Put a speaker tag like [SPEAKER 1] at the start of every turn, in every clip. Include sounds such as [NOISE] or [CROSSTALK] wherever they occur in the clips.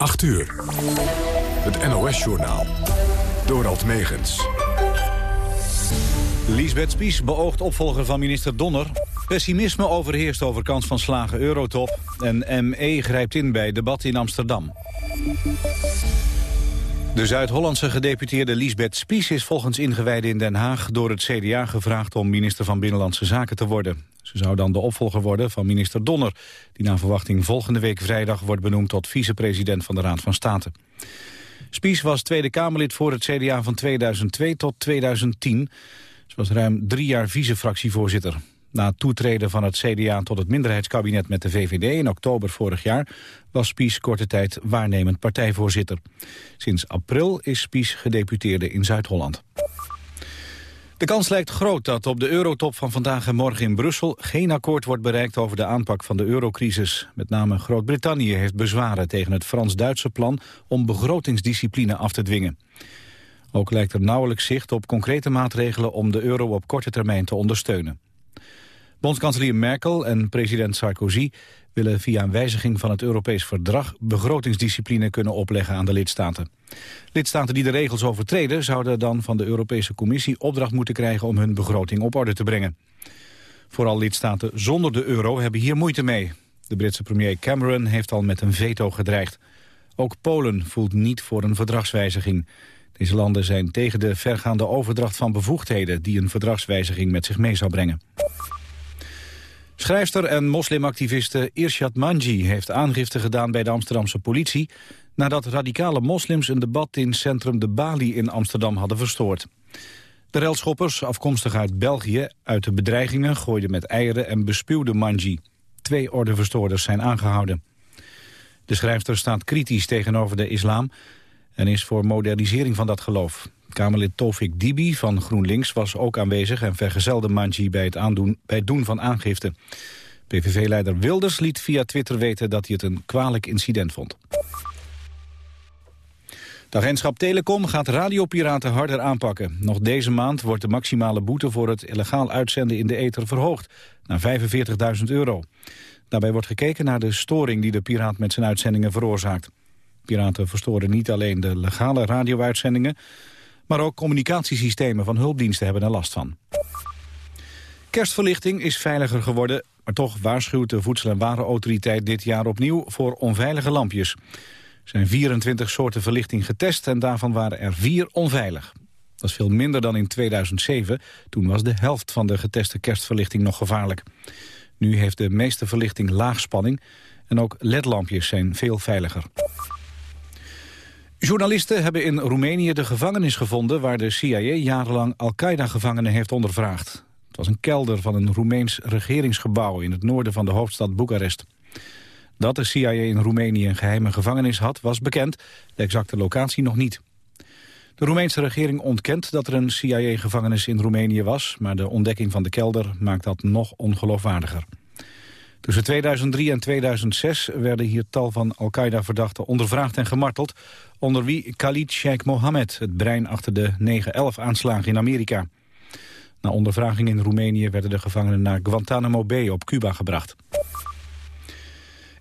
[SPEAKER 1] 8 uur. Het NOS-journaal. Dorald Megens.
[SPEAKER 2] Liesbeth Spies, beoogd opvolger van minister Donner. Pessimisme overheerst over kans van slagen eurotop. En ME grijpt in bij debat in Amsterdam. De Zuid-Hollandse gedeputeerde Liesbeth Spies is volgens ingewijden in Den Haag door het CDA gevraagd om minister van Binnenlandse Zaken te worden. Ze zou dan de opvolger worden van minister Donner, die naar verwachting volgende week vrijdag wordt benoemd tot vicepresident van de Raad van State. Spies was Tweede Kamerlid voor het CDA van 2002 tot 2010. Ze was ruim drie jaar vicefractievoorzitter. Na het toetreden van het CDA tot het minderheidskabinet met de VVD in oktober vorig jaar was Spies korte tijd waarnemend partijvoorzitter. Sinds april is Spies gedeputeerde in Zuid-Holland. De kans lijkt groot dat op de eurotop van vandaag en morgen in Brussel geen akkoord wordt bereikt over de aanpak van de eurocrisis. Met name Groot-Brittannië heeft bezwaren tegen het Frans-Duitse plan om begrotingsdiscipline af te dwingen. Ook lijkt er nauwelijks zicht op concrete maatregelen om de euro op korte termijn te ondersteunen. Bondskanselier Merkel en president Sarkozy willen via een wijziging van het Europees verdrag begrotingsdiscipline kunnen opleggen aan de lidstaten. Lidstaten die de regels overtreden zouden dan van de Europese Commissie opdracht moeten krijgen om hun begroting op orde te brengen. Vooral lidstaten zonder de euro hebben hier moeite mee. De Britse premier Cameron heeft al met een veto gedreigd. Ook Polen voelt niet voor een verdragswijziging. Deze landen zijn tegen de vergaande overdracht van bevoegdheden... die een verdragswijziging met zich mee zou brengen. Schrijfster en moslimactiviste Irshad Manji heeft aangifte gedaan bij de Amsterdamse politie nadat radicale moslims een debat in centrum De Bali in Amsterdam hadden verstoord. De relschoppers, afkomstig uit België, uit de bedreigingen gooiden met eieren en bespuwden Manji. Twee ordeverstoorders zijn aangehouden. De schrijfster staat kritisch tegenover de islam en is voor modernisering van dat geloof. Kamerlid Tofik Dibi van GroenLinks was ook aanwezig... en vergezelde Manji bij het, aandoen, bij het doen van aangifte. PVV-leider Wilders liet via Twitter weten dat hij het een kwalijk incident vond. De agentschap Telecom gaat radiopiraten harder aanpakken. Nog deze maand wordt de maximale boete voor het illegaal uitzenden in de ether verhoogd naar 45.000 euro. Daarbij wordt gekeken naar de storing die de piraat met zijn uitzendingen veroorzaakt. Piraten verstoren niet alleen de legale radio-uitzendingen... Maar ook communicatiesystemen van hulpdiensten hebben er last van. Kerstverlichting is veiliger geworden, maar toch waarschuwt de Voedsel- en Warenautoriteit dit jaar opnieuw voor onveilige lampjes. Er zijn 24 soorten verlichting getest en daarvan waren er vier onveilig. Dat is veel minder dan in 2007. Toen was de helft van de geteste kerstverlichting nog gevaarlijk. Nu heeft de meeste verlichting laagspanning en ook ledlampjes zijn veel veiliger. Journalisten hebben in Roemenië de gevangenis gevonden... waar de CIA jarenlang Al-Qaeda-gevangenen heeft ondervraagd. Het was een kelder van een Roemeens regeringsgebouw... in het noorden van de hoofdstad Boekarest. Dat de CIA in Roemenië een geheime gevangenis had, was bekend. De exacte locatie nog niet. De Roemeense regering ontkent dat er een CIA-gevangenis in Roemenië was... maar de ontdekking van de kelder maakt dat nog ongeloofwaardiger. Tussen 2003 en 2006 werden hier tal van Al-Qaeda-verdachten ondervraagd en gemarteld, onder wie Khalid Sheikh Mohammed, het brein achter de 9-11-aanslagen in Amerika. Na ondervraging in Roemenië werden de gevangenen naar Guantanamo Bay op Cuba gebracht.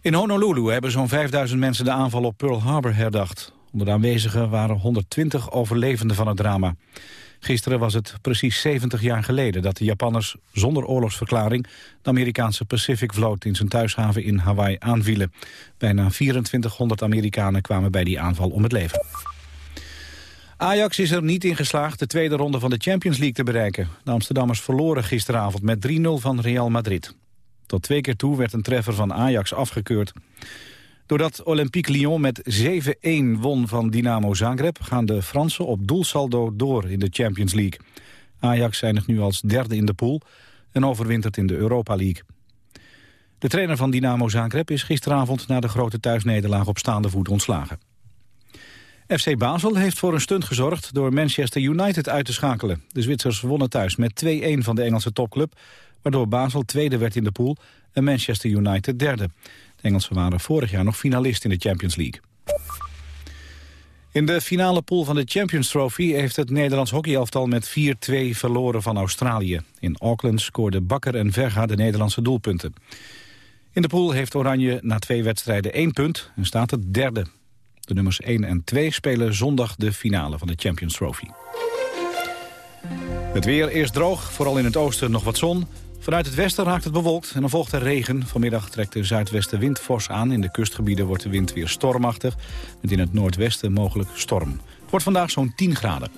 [SPEAKER 2] In Honolulu hebben zo'n 5000 mensen de aanval op Pearl Harbor herdacht. Onder de aanwezigen waren 120 overlevenden van het drama. Gisteren was het precies 70 jaar geleden dat de Japanners zonder oorlogsverklaring de Amerikaanse Pacific Vloot in zijn thuishaven in Hawaii aanvielen. Bijna 2400 Amerikanen kwamen bij die aanval om het leven. Ajax is er niet in geslaagd de tweede ronde van de Champions League te bereiken. De Amsterdammers verloren gisteravond met 3-0 van Real Madrid. Tot twee keer toe werd een treffer van Ajax afgekeurd. Doordat Olympique Lyon met 7-1 won van Dynamo Zagreb... gaan de Fransen op doelsaldo door in de Champions League. Ajax eindigt nu als derde in de pool en overwintert in de Europa League. De trainer van Dynamo Zagreb is gisteravond... na de grote thuisnederlaag op staande voet ontslagen. FC Basel heeft voor een stunt gezorgd door Manchester United uit te schakelen. De Zwitsers wonnen thuis met 2-1 van de Engelse topclub... waardoor Basel tweede werd in de pool en Manchester United derde. De Engelsen waren vorig jaar nog finalist in de Champions League. In de finale pool van de Champions Trophy heeft het Nederlands hockeyelftal met 4-2 verloren van Australië. In Auckland scoorden Bakker en Verga de Nederlandse doelpunten. In de pool heeft Oranje na twee wedstrijden één punt en staat het derde. De nummers 1 en 2 spelen zondag de finale van de Champions Trophy. Het weer eerst droog, vooral in het oosten nog wat zon. Vanuit het westen raakt het bewolkt en dan volgt er regen. Vanmiddag trekt de zuidwestenwind fors aan. In de kustgebieden wordt de wind weer stormachtig. Met in het noordwesten mogelijk storm. Het wordt vandaag zo'n 10 graden.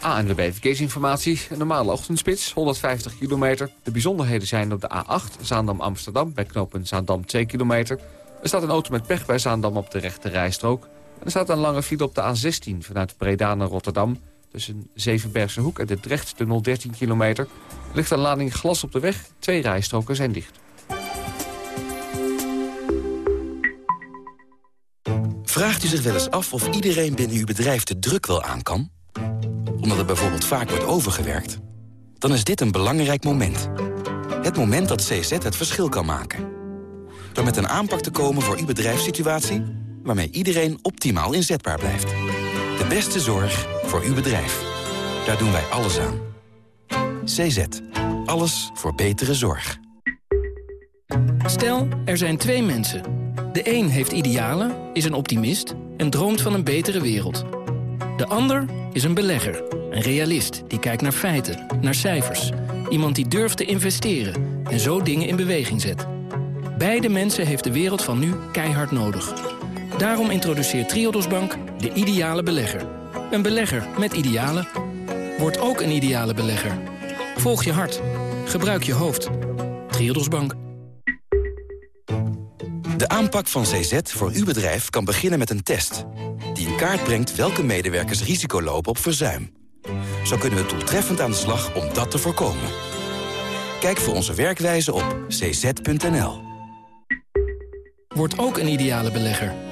[SPEAKER 3] ANWB Verkeersinformatie. Een normale ochtendspits, 150 kilometer. De bijzonderheden zijn op de A8, Zaandam-Amsterdam... bij knooppunt Zaandam 2 kilometer. Er staat een auto met pech bij Zaandam op de rechte rijstrook. En er staat een lange file op de A16 vanuit Breda naar Rotterdam... tussen Zevenbergse Hoek en de Drecht de 013 kilometer. Er ligt een lading glas op de weg, twee rijstroken zijn dicht.
[SPEAKER 4] Vraagt u zich wel eens af of iedereen binnen uw bedrijf de druk wel aan kan? Omdat er bijvoorbeeld vaak wordt overgewerkt? Dan is dit een belangrijk moment. Het moment dat CZ het verschil kan maken. Door met een aanpak te komen voor uw bedrijfssituatie... waarmee iedereen optimaal inzetbaar blijft. De beste zorg voor uw bedrijf. Daar doen wij alles aan. CZ. Alles voor betere zorg.
[SPEAKER 5] Stel, er zijn twee mensen. De een heeft idealen, is een optimist en droomt van een betere wereld. De ander is een belegger, een realist die kijkt naar feiten, naar cijfers. Iemand die durft te investeren en zo dingen in beweging zet. Beide mensen heeft de wereld van nu keihard nodig. Daarom introduceert Triodos Bank de ideale belegger. Een belegger met idealen. Word ook een ideale belegger. Volg je hart. Gebruik je hoofd. Triodos Bank.
[SPEAKER 4] De aanpak van CZ voor uw bedrijf kan beginnen met een test... die in kaart brengt welke medewerkers risico lopen op verzuim. Zo kunnen we doeltreffend aan de slag om dat te voorkomen. Kijk voor onze werkwijze op cz.nl.
[SPEAKER 5] Word ook een ideale belegger.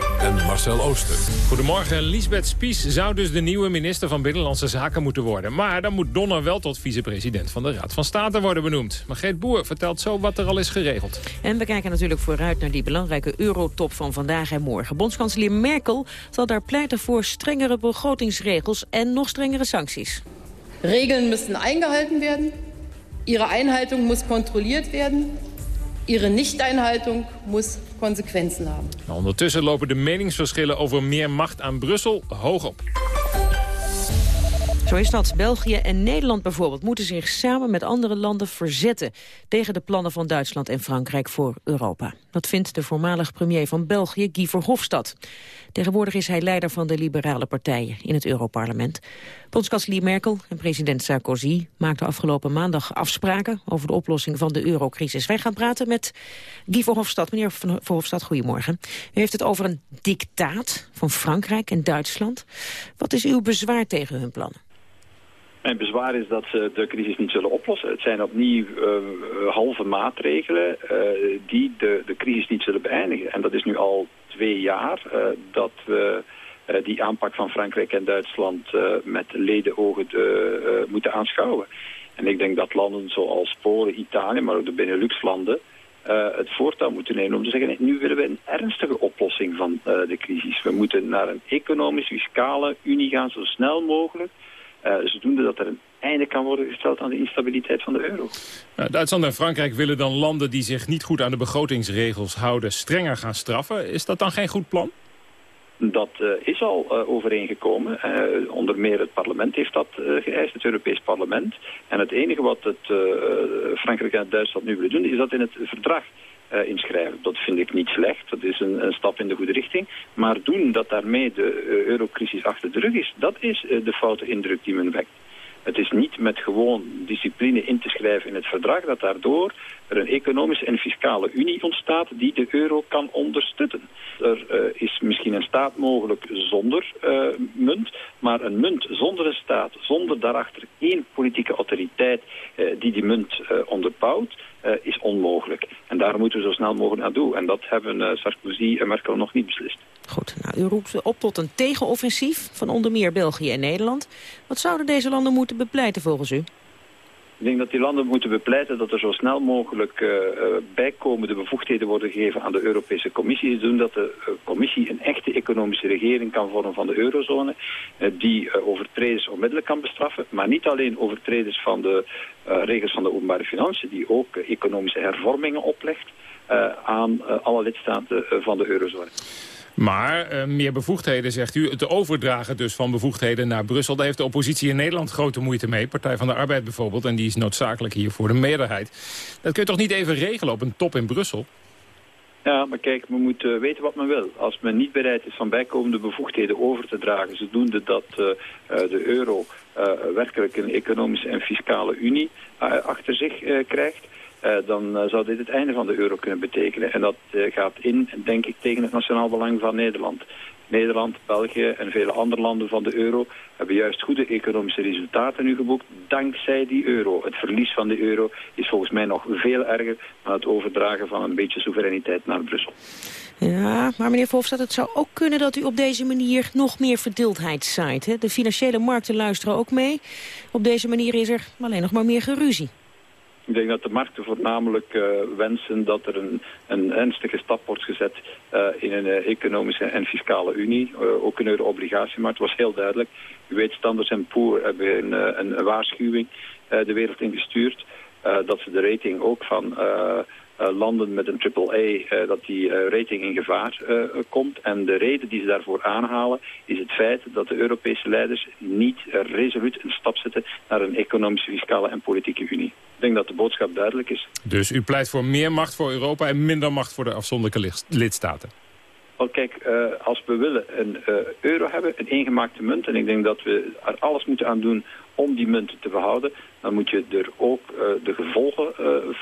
[SPEAKER 1] en Marcel Ooster.
[SPEAKER 6] Goedemorgen. Lisbeth Spies zou dus de nieuwe minister van Binnenlandse Zaken moeten worden. Maar dan moet Donner wel tot vicepresident van de Raad van State worden benoemd. Margreet Boer vertelt zo wat er al is geregeld.
[SPEAKER 7] En we kijken natuurlijk vooruit naar die belangrijke eurotop van vandaag en morgen. Bondskanselier Merkel zal daar pleiten voor strengere begrotingsregels en nog strengere sancties.
[SPEAKER 8] Regeln müssen eingehalten werden. Ihre Einhaltung muss kontrolliert werden. Ihre Nichteinhaltung muss Konsequenzen haben.
[SPEAKER 6] Nou, ondertussen lopen de meningsverschillen over meer macht aan Brussel hoog op.
[SPEAKER 7] Zo is dat. België en Nederland bijvoorbeeld moeten zich samen met andere landen verzetten tegen de plannen van Duitsland en Frankrijk voor Europa. Dat vindt de voormalig premier van België, Guy Verhofstadt. Tegenwoordig is hij leider van de liberale partijen in het Europarlement. Bondskanselier Merkel en president Sarkozy maakten afgelopen maandag afspraken over de oplossing van de eurocrisis. Wij gaan praten met Guy Verhofstadt. Meneer Verhofstadt, goedemorgen. U heeft het over een dictaat van Frankrijk en Duitsland. Wat is uw bezwaar tegen hun plannen?
[SPEAKER 9] Mijn bezwaar is dat ze de crisis niet zullen oplossen. Het zijn opnieuw uh, halve maatregelen uh, die de, de crisis niet zullen beëindigen. En dat is nu al jaar uh, dat we die aanpak van Frankrijk en Duitsland met ledenogen moeten aanschouwen. En ik denk dat landen zoals Polen, Italië, maar ook de Benelux-landen... het voortouw moeten nemen om te zeggen... nu willen we een ernstige oplossing van de crisis. We moeten naar een economisch-fiscale unie gaan zo snel mogelijk... Uh, zodoende dat er een einde kan worden gesteld aan de instabiliteit van de euro.
[SPEAKER 6] Duitsland en Frankrijk willen dan landen die zich niet goed aan de begrotingsregels houden strenger gaan straffen. Is dat dan geen goed plan?
[SPEAKER 9] Dat uh, is al uh, overeengekomen. Uh, onder meer het parlement heeft dat geëist, het Europees parlement. En het enige wat het Frankrijk en Duitsland nu willen doen, is dat in het verdrag inschrijven. Dat vind ik niet slecht, dat is een, een, stap in de goede richting. Maar doen dat daarmee de eurocrisis achter de rug is, dat is de foute indruk die men wekt. Het is niet met gewoon discipline in te schrijven in het verdrag dat daardoor er een economische en fiscale unie ontstaat die de euro kan ondersteunen. Er uh, is misschien een staat mogelijk zonder uh, munt, maar een munt zonder een staat, zonder daarachter één politieke autoriteit uh, die die munt onderbouwt, is onmogelijk. En daar moeten we zo snel mogelijk naartoe. En dat hebben Sarkozy en Merkel nog niet beslist.
[SPEAKER 7] Goed, nou, u roept op tot een tegenoffensief van onder meer België en Nederland. Wat zouden deze landen moeten bepleiten volgens u?
[SPEAKER 9] Ik denk dat die landen moeten bepleiten dat er zo snel mogelijk uh, bijkomende bevoegdheden worden gegeven aan de Europese Commissie. Doen dat de uh, Commissie een echte economische regering kan vormen van de eurozone. die overtreders onmiddellijk kan bestraffen. Maar niet alleen overtreders van de regels van de openbare financiën. Die ook economische hervormingen oplegt aan alle lidstaten van de eurozone.
[SPEAKER 6] Maar uh, meer bevoegdheden, zegt u. Het overdragen dus van bevoegdheden naar Brussel... daar heeft de oppositie in Nederland grote moeite mee. Partij van de Arbeid bijvoorbeeld. En die is noodzakelijk hier voor de meerderheid. Dat kun je toch niet even regelen op een top in Brussel?
[SPEAKER 9] Ja, maar kijk, we moeten weten wat men wil. Als men niet bereid is van bijkomende bevoegdheden over te dragen... zodoende dat uh, de euro werkelijk een economische en fiscale unie achter zich krijgt... Uh, dan uh, zou dit het einde van de euro kunnen betekenen. En dat uh, gaat in, denk ik, tegen het nationaal belang van Nederland. Nederland, België en vele andere landen van de euro hebben juist goede economische resultaten nu geboekt dankzij die euro. Het verlies van de euro is volgens mij nog veel erger dan het overdragen van een beetje soevereiniteit naar Brussel.
[SPEAKER 7] Ja, maar meneer Verhofstadt, het zou ook kunnen dat u op deze manier nog meer verdeeldheid zaait. Hè? De financiële markten luisteren ook mee. Op deze manier is er alleen nog maar meer geruzie.
[SPEAKER 9] Ik denk dat de markten voornamelijk uh, wensen dat er een, een ernstige stap wordt gezet uh, in een uh, economische en fiscale unie. ook een euro-obligatiemarkt was heel duidelijk. U weet, Standard Poor hebben een, een waarschuwing de wereld ingestuurd. dat ze de rating ook van landen met een AAA, dat die rating in gevaar komt. En de reden die ze daarvoor aanhalen is het feit dat de Europese leiders niet resoluut een stap zetten naar een economische, fiscale en politieke unie. Ik denk dat de boodschap duidelijk is.
[SPEAKER 6] Dus u pleit voor meer macht voor Europa en minder macht voor de afzonderlijke lidstaten?
[SPEAKER 9] Wel kijk, als we willen een euro hebben, een ingemaakte munt... en ik denk dat we er alles moeten aan doen om die munten te behouden... dan moet je er ook uh, de gevolgen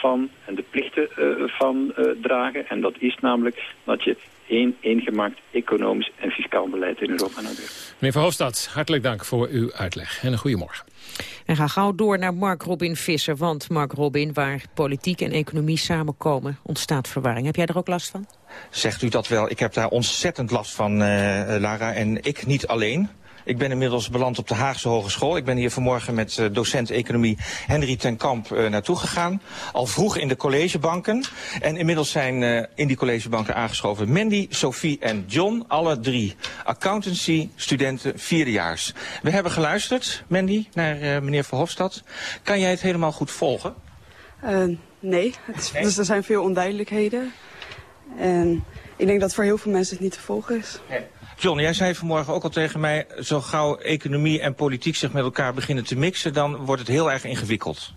[SPEAKER 9] van en de plichten van dragen. En dat is namelijk dat je één ingemaakt economisch en fiscaal beleid in Europa nodig.
[SPEAKER 6] Meneer Verhofstadt, hartelijk dank voor uw uitleg en een goede morgen.
[SPEAKER 7] En ga gauw door naar Mark Robin Visser. Want Mark Robin, waar politiek en economie samenkomen, ontstaat verwarring. Heb jij er ook last van?
[SPEAKER 10] Zegt u dat wel? Ik heb daar ontzettend last van, uh, Lara. En ik niet alleen. Ik ben inmiddels beland op de Haagse Hogeschool. Ik ben hier vanmorgen met uh, docent economie Henry ten Kamp uh, naartoe gegaan. Al vroeg in de collegebanken. En inmiddels zijn uh, in die collegebanken aangeschoven Mandy, Sophie en John. Alle drie accountancy studenten vierdejaars. We hebben geluisterd, Mandy, naar meneer Verhofstadt. Kan jij het helemaal goed volgen?
[SPEAKER 11] nee, het is, nee, dus er zijn veel onduidelijkheden. En ik denk dat voor heel veel mensen het niet te volgen is.
[SPEAKER 10] Nee. John, jij zei vanmorgen ook al tegen mij... zo gauw economie en politiek zich met elkaar beginnen te mixen... dan wordt het heel erg ingewikkeld.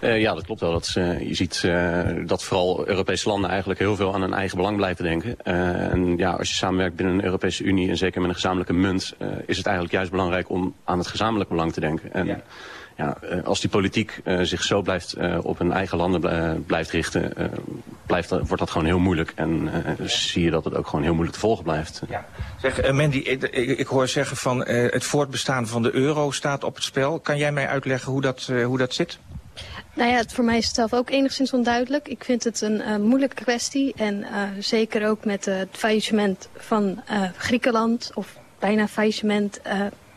[SPEAKER 12] Uh, ja, dat klopt wel. Dat, uh, je ziet uh, dat vooral Europese landen eigenlijk heel veel aan hun eigen belang blijven denken. en ja, als je samenwerkt binnen een Europese Unie... en zeker met een gezamenlijke munt... is het eigenlijk juist belangrijk om aan het gezamenlijk belang te denken. En, ja ja, als die politiek uh, zich zo blijft uh, op hun eigen landen blijft richten, uh, blijft, wordt dat gewoon heel moeilijk. En zie je dat het ook gewoon heel moeilijk te volgen blijft.
[SPEAKER 10] Ja. Zeg, Mandy, ik, ik, hoor zeggen van het voortbestaan van de euro staat op het spel. Kan jij mij uitleggen hoe dat, hoe dat zit?
[SPEAKER 13] Nou ja, voor mij is het zelf ook enigszins onduidelijk. Ik vind het een moeilijke kwestie. En zeker ook met het faillissement van Griekenland, of bijna faillissement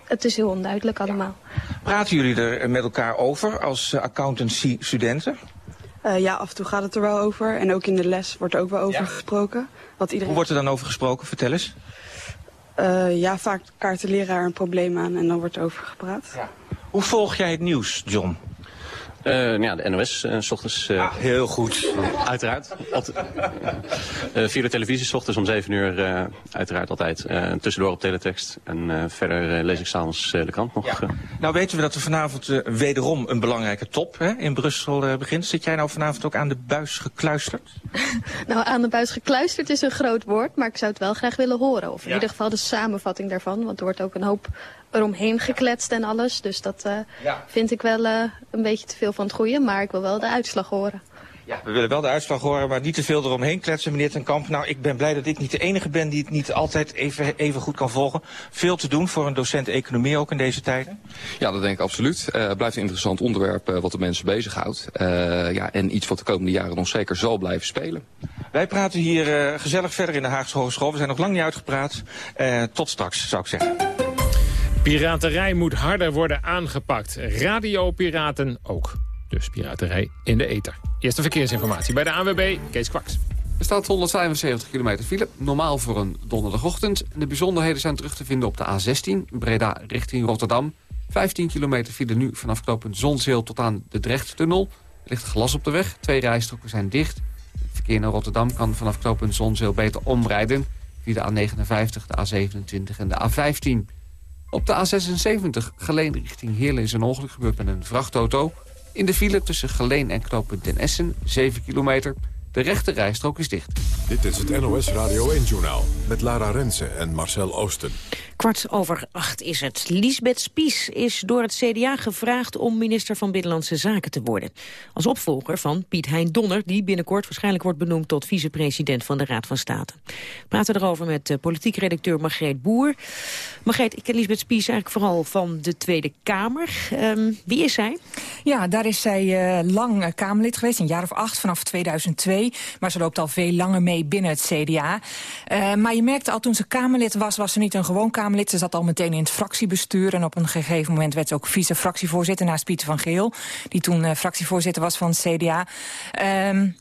[SPEAKER 13] het is heel onduidelijk allemaal.
[SPEAKER 10] Praten jullie er met elkaar over als uh, accountancy-studenten?
[SPEAKER 11] Uh, ja, af en toe gaat het er wel over. En ook in de les wordt er ook wel over ja. gesproken. Wat iedereen...
[SPEAKER 10] Hoe wordt er dan over gesproken? Vertel eens.
[SPEAKER 11] Uh, ja, vaak kaart de leraar een probleem aan en dan wordt er over gepraat. Ja.
[SPEAKER 10] Hoe volg jij het nieuws, John?
[SPEAKER 12] Uh, ja, de NOS, uh, s ochtends. Uh,
[SPEAKER 10] ah, heel goed.
[SPEAKER 12] Uiteraard. via de televisie, s ochtends om 7 uur, uiteraard altijd. tussendoor op teletext. En verder lees ik s'avonds de krant nog.
[SPEAKER 10] Ja. Nou weten we dat er vanavond wederom een belangrijke top hè, in Brussel begint. Zit jij nou vanavond ook aan de buis gekluisterd? [LAUGHS]
[SPEAKER 13] nou, aan de buis gekluisterd is een groot woord. Maar ik zou het wel graag willen horen. Of in ja. ieder geval de samenvatting daarvan. Want er wordt ook een hoop eromheen gekletst en alles. Dus dat uh, ja. vind ik wel uh, een beetje te veel van het goede. Maar ik wil wel de uitslag horen.
[SPEAKER 10] Ja, we willen wel de uitslag horen, maar niet te veel eromheen kletsen, meneer Ten Kamp. Nou, ik ben blij dat ik niet de enige ben die het niet altijd even, even goed kan volgen. Veel te doen voor een docent economie ook in deze tijden?
[SPEAKER 14] Ja, dat denk ik absoluut. Uh, het blijft een interessant onderwerp uh, wat de mensen bezighoudt. Uh, ja, en iets wat de komende jaren nog zeker zal blijven spelen.
[SPEAKER 15] Wij praten hier uh, gezellig verder in de Haagse Hogeschool. We zijn nog lang niet uitgepraat. Uh, tot straks, zou ik zeggen.
[SPEAKER 6] Piraterij moet harder worden aangepakt. Radiopiraten ook. Dus piraterij in de ether. Eerste verkeersinformatie bij de ANWB, Kees Kwaks.
[SPEAKER 3] Er staat 175 kilometer file, normaal voor een donderdagochtend. De bijzonderheden zijn terug te vinden op de A16, Breda richting Rotterdam. 15 kilometer file nu vanaf knooppunt Zonzeel tot aan de Drechttunnel. Er ligt glas op de weg, twee rijstroken zijn dicht. Het verkeer naar Rotterdam kan vanaf knooppunt Zonzeel beter omrijden... via de A59, de A27 en de A15. Op de A76 Geleen richting Heerlen is een ongeluk gebeurd met een vrachtauto. In de file tussen Geleen en knooppunt Den Essen, 7 kilometer... De rechte rijstrook is dicht.
[SPEAKER 1] Dit is het NOS Radio 1-journaal met Lara Rensen en Marcel Oosten.
[SPEAKER 7] Kwart over acht is het. Lisbeth Spies is door het CDA gevraagd om minister van Binnenlandse Zaken te worden. Als opvolger van Piet Hein Donner, die binnenkort waarschijnlijk wordt benoemd tot vicepresident van de Raad van State. We praten erover met uh, politiek redacteur Margreet Boer. Margreet, ik ken Lisbeth Spies eigenlijk vooral van de Tweede Kamer. Um, wie is zij?
[SPEAKER 16] Ja, daar is zij uh, lang Kamerlid geweest, een jaar of acht, vanaf 2002. Maar ze loopt al veel langer mee binnen het CDA. Maar je merkte al toen ze Kamerlid was, was ze niet een gewoon Kamerlid. Ze zat al meteen in het fractiebestuur. En op een gegeven moment werd ze ook vice-fractievoorzitter naast Pieter van Geel. Die toen uh, fractievoorzitter was van het CDA. Um,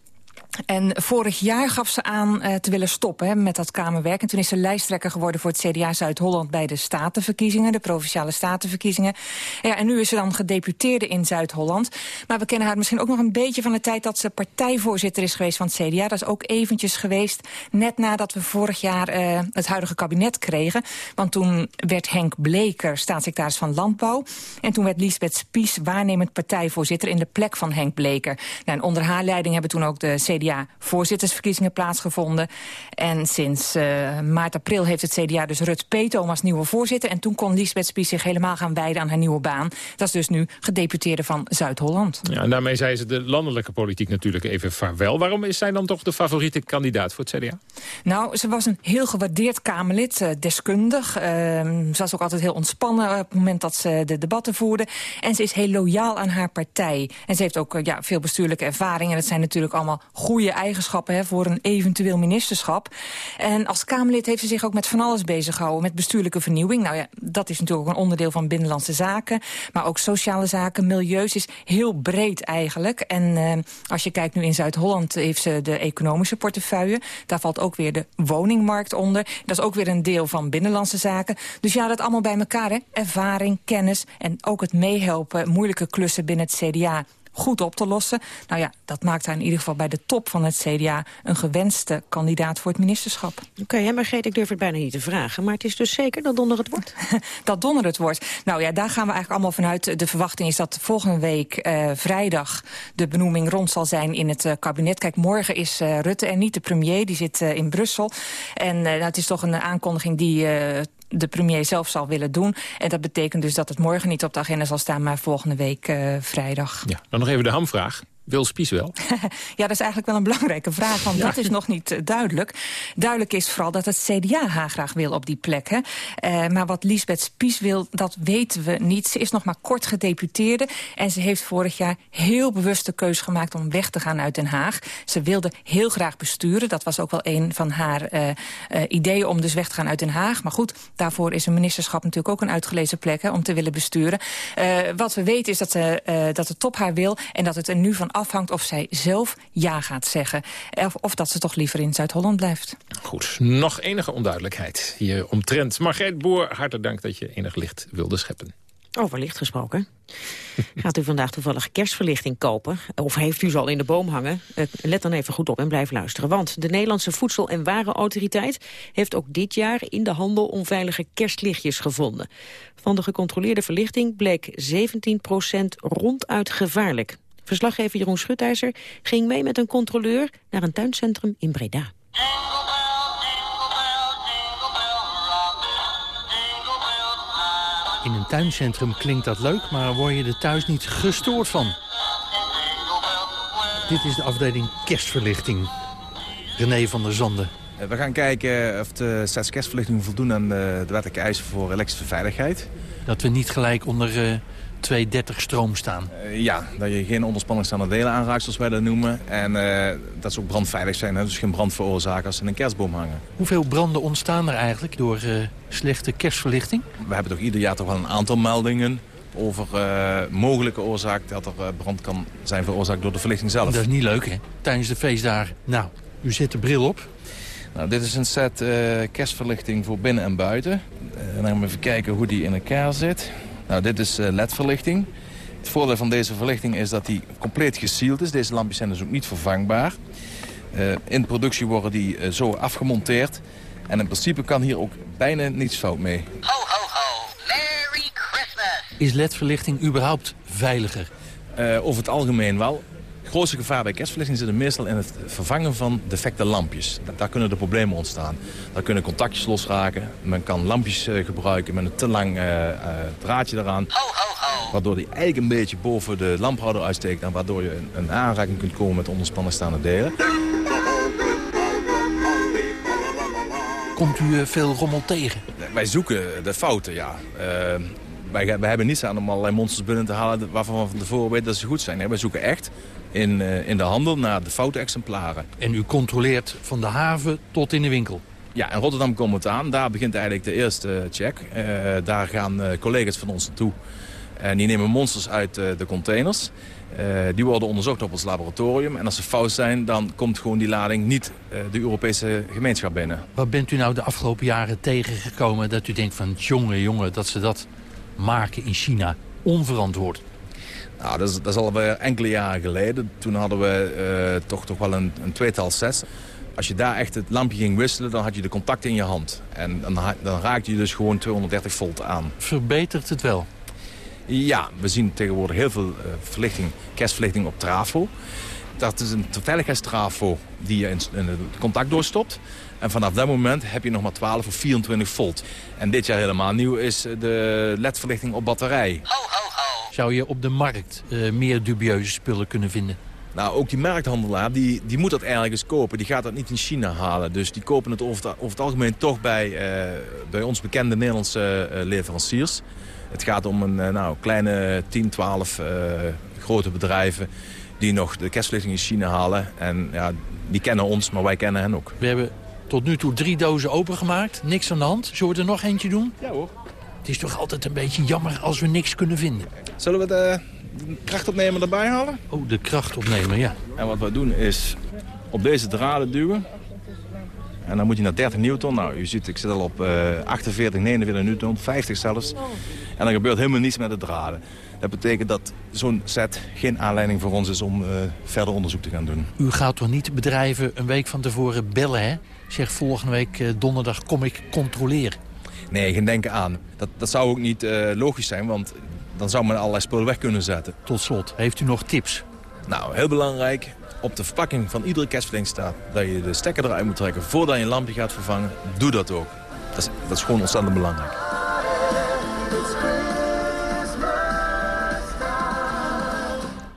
[SPEAKER 16] en vorig jaar gaf ze aan uh, te willen stoppen hè, met dat Kamerwerk. En toen is ze lijsttrekker geworden voor het CDA Zuid-Holland... bij de statenverkiezingen, de Provinciale Statenverkiezingen. Ja, en nu is ze dan gedeputeerde in Zuid-Holland. Maar we kennen haar misschien ook nog een beetje van de tijd... dat ze partijvoorzitter is geweest van het CDA. Dat is ook eventjes geweest, net nadat we vorig jaar uh, het huidige kabinet kregen. Want toen werd Henk Bleker staatssecretaris van Landbouw. En toen werd Lisbeth Spies waarnemend partijvoorzitter... in de plek van Henk Bleker. Nou, en onder haar leiding hebben toen ook de CDA CDA-voorzittersverkiezingen plaatsgevonden. En sinds uh, maart, april heeft het CDA dus Rut Petom als nieuwe voorzitter. En toen kon Lisbeth Spies zich helemaal gaan wijden aan haar nieuwe baan. Dat is dus nu gedeputeerde van Zuid-Holland.
[SPEAKER 6] Ja, en daarmee zei ze de landelijke politiek natuurlijk even vaarwel. Waarom is zij dan toch de favoriete kandidaat voor het CDA?
[SPEAKER 16] Nou, ze was een heel gewaardeerd Kamerlid, uh, deskundig. Uh, ze was ook altijd heel ontspannen op het moment dat ze de debatten voerde. En ze is heel loyaal aan haar partij. En ze heeft ook uh, ja, veel bestuurlijke ervaring. En dat zijn natuurlijk allemaal goede eigenschappen hè, voor een eventueel ministerschap. En als Kamerlid heeft ze zich ook met van alles bezig gehouden. Met bestuurlijke vernieuwing. Nou ja, dat is natuurlijk een onderdeel van binnenlandse zaken. Maar ook sociale zaken, milieus is heel breed eigenlijk. En uh, als je kijkt nu in Zuid-Holland heeft ze de economische portefeuille. Daar valt ook weer de woningmarkt onder. Dat is ook weer een deel van binnenlandse zaken. Dus ja, dat allemaal bij elkaar. Hè. Ervaring, kennis en ook het meehelpen moeilijke klussen binnen het CDA goed op te lossen. Nou ja, dat maakt haar in ieder geval bij de top van het CDA... een gewenste kandidaat voor het ministerschap.
[SPEAKER 7] Oké, okay, maar Geet, ik durf het bijna niet te vragen. Maar het is dus zeker dat Donner het wordt? [LAUGHS]
[SPEAKER 16] dat Donner het wordt. Nou ja, daar gaan we eigenlijk allemaal vanuit. De verwachting is dat volgende week uh, vrijdag... de benoeming rond zal zijn in het uh, kabinet. Kijk, morgen is uh, Rutte en niet de premier. Die zit in Brussel. En nou, het is toch een aankondiging die de premier zelf zal willen doen. En dat betekent dus dat het morgen niet op de agenda zal staan... maar volgende week uh, vrijdag.
[SPEAKER 6] Ja, dan nog even de hamvraag. Wil Spies wel? [LAUGHS]
[SPEAKER 16] ja, dat is eigenlijk wel een belangrijke vraag, want ja. dat is nog niet uh, duidelijk. Duidelijk is vooral dat het CDA haar graag wil op die plek. Hè. Uh, maar wat Lisbeth Spies wil, dat weten we niet. Ze is nog maar kort gedeputeerde en ze heeft vorig jaar heel bewust de keuze gemaakt om weg te gaan uit Den Haag. Ze wilde heel graag besturen. Dat was ook wel een van haar uh, ideeën om dus weg te gaan uit Den Haag. Maar goed, daarvoor is een ministerschap natuurlijk ook een uitgelezen plek hè, om te willen besturen. wat we weten is dat, ze, dat de top haar wil en dat het er nu van afhangt of zij zelf ja gaat zeggen. Of, of dat ze toch liever in Zuid-Holland blijft.
[SPEAKER 6] Goed, nog enige onduidelijkheid hier omtrent. Margreet Boer, hartelijk dank dat je enig licht wilde scheppen.
[SPEAKER 7] Over licht gesproken. [LAUGHS] Gaat u vandaag toevallig kerstverlichting kopen? Of heeft u ze al in de boom hangen? Let dan even goed op en blijf luisteren. Want de Nederlandse Voedsel- en Warenautoriteit... heeft ook dit jaar in de handel onveilige kerstlichtjes gevonden. Van de gecontroleerde verlichting bleek 17% ronduit gevaarlijk. Verslaggever Jeroen Schutijzer ging mee met een controleur naar een tuincentrum in Breda.
[SPEAKER 17] In een tuincentrum klinkt dat leuk, maar word je er thuis niet gestoord van. Dit is de afdeling kerstverlichting. René van der Zanden.
[SPEAKER 18] We gaan kijken of de staatskerstverlichting voldoen aan de, de wettelijke eisen voor elektrische veiligheid. Dat we niet gelijk onder uh, 230 stroom staan.
[SPEAKER 19] Uh, ja, dat je geen onderspanningsstaande delen aanraakt, zoals wij dat noemen. En uh, dat ze ook brandveilig zijn, hè? dus geen brand veroorzaken als ze een kerstboom hangen.
[SPEAKER 18] Hoeveel branden ontstaan er eigenlijk door slechte kerstverlichting?
[SPEAKER 19] We hebben toch ieder jaar toch wel een aantal meldingen over uh, mogelijke oorzaak dat er uh, brand kan zijn veroorzaakt door de verlichting zelf.
[SPEAKER 18] Dat is niet leuk, hè? Tijdens de feestdagen. Nou, u zet de bril op.
[SPEAKER 19] Nou, dit is een set uh, kerstverlichting voor binnen en buiten. dan gaan we even kijken hoe die in elkaar zit. Nou, dit is LED-verlichting. Het voordeel van deze verlichting is dat die compleet gesealed is. Deze lampjes zijn dus ook niet vervangbaar. in productie worden die zo afgemonteerd. En in principe kan hier ook bijna niets fout mee. Ho, ho, ho.
[SPEAKER 18] Merry Christmas. Is ledverlichting überhaupt veiliger?
[SPEAKER 19] Uh, over het algemeen wel. Het grootste gevaar bij kerstverlichting zit meestal in het vervangen van defecte lampjes. Daar kunnen de problemen ontstaan. Daar kunnen contactjes losraken. Men kan lampjes uh, gebruiken met een te lang uh, draadje eraan. Ho, ho, ho. Waardoor die eigenlijk een beetje boven de lamphouder uitsteekt. En waardoor je een, een aanraking kunt komen met onderspannen staande delen.
[SPEAKER 18] Komt u veel rommel tegen?
[SPEAKER 19] Wij zoeken de fouten, ja. Uh, wij, wij, hebben niets aan om allerlei monsters binnen te halen waarvan we van tevoren weten dat ze goed zijn. Wij zoeken echt in, uh, in de handel naar de foute exemplaren.
[SPEAKER 18] En u controleert van de haven tot in de winkel?
[SPEAKER 19] Ja, in Rotterdam komen we het aan. Daar begint eigenlijk de eerste check. Uh, daar gaan collega's van ons naartoe. En die nemen monsters uit de containers. Die worden onderzocht op ons laboratorium. En als ze fout zijn, dan komt gewoon die lading niet de Europese gemeenschap binnen.
[SPEAKER 18] Wat bent u nou de afgelopen jaren tegengekomen dat u denkt van... jongen, jongen, dat ze dat maken in China onverantwoord?
[SPEAKER 19] Nou, dat is, dat is alweer enkele jaren geleden. Toen hadden we uh, toch, toch wel een, een tweetal sets. Als je daar echt het lampje ging wisselen, dan had je de contact in je hand. En dan, dan raakte je dus gewoon 230 volt aan.
[SPEAKER 18] Verbetert het wel?
[SPEAKER 19] Ja, we zien tegenwoordig heel veel uh, verlichting, kerstverlichting op trafo. Dat is een veiligheidstrafo die je in, in het contact doorstopt. En vanaf dat moment heb je nog maar 12 of 24 volt. En dit jaar helemaal nieuw is de ledverlichting op batterij. Ho, ho,
[SPEAKER 18] ho. Zou je op de markt uh, meer dubieuze spullen kunnen vinden?
[SPEAKER 19] Nou, ook die markthandelaar, die, die moet dat eigenlijk eens kopen. Die gaat dat niet in China halen. Dus die kopen het over het, over het algemeen toch bij, uh, bij ons bekende Nederlandse uh, leveranciers. Het gaat om een nou, kleine 10, 12 uh, grote bedrijven die nog de kerstverlichting in China halen. En ja, die kennen ons, maar wij kennen hen ook.
[SPEAKER 18] We hebben tot nu toe drie dozen opengemaakt. Niks aan de hand. Zullen we er nog eentje doen?
[SPEAKER 19] Ja hoor.
[SPEAKER 18] Het is toch altijd een beetje jammer als we niks kunnen vinden.
[SPEAKER 19] Zullen we de krachtopnemer erbij halen?
[SPEAKER 18] Oh, de krachtopnemer, ja.
[SPEAKER 19] En wat we doen is op deze draden duwen. En dan moet je naar 30 newton. Nou, u ziet, ik zit al op uh, 48, 49 newton, 50 zelfs. En dan gebeurt helemaal niets met de draden. Dat betekent dat zo'n set geen aanleiding voor ons is om uh, verder onderzoek te gaan doen.
[SPEAKER 18] U gaat toch niet bedrijven een week van tevoren bellen, hè? Zeg, volgende week uh, donderdag kom ik controleren.
[SPEAKER 19] Nee, geen denken aan. Dat, dat zou ook niet uh, logisch zijn, want dan zou men allerlei spullen weg kunnen zetten.
[SPEAKER 18] Tot slot, heeft u nog tips?
[SPEAKER 19] Nou, heel belangrijk. Op de verpakking van iedere kerstverdenk staat dat je de stekker eruit moet trekken voordat je een lampje gaat vervangen. Doe dat ook. Dat is, dat is gewoon ontzettend belangrijk.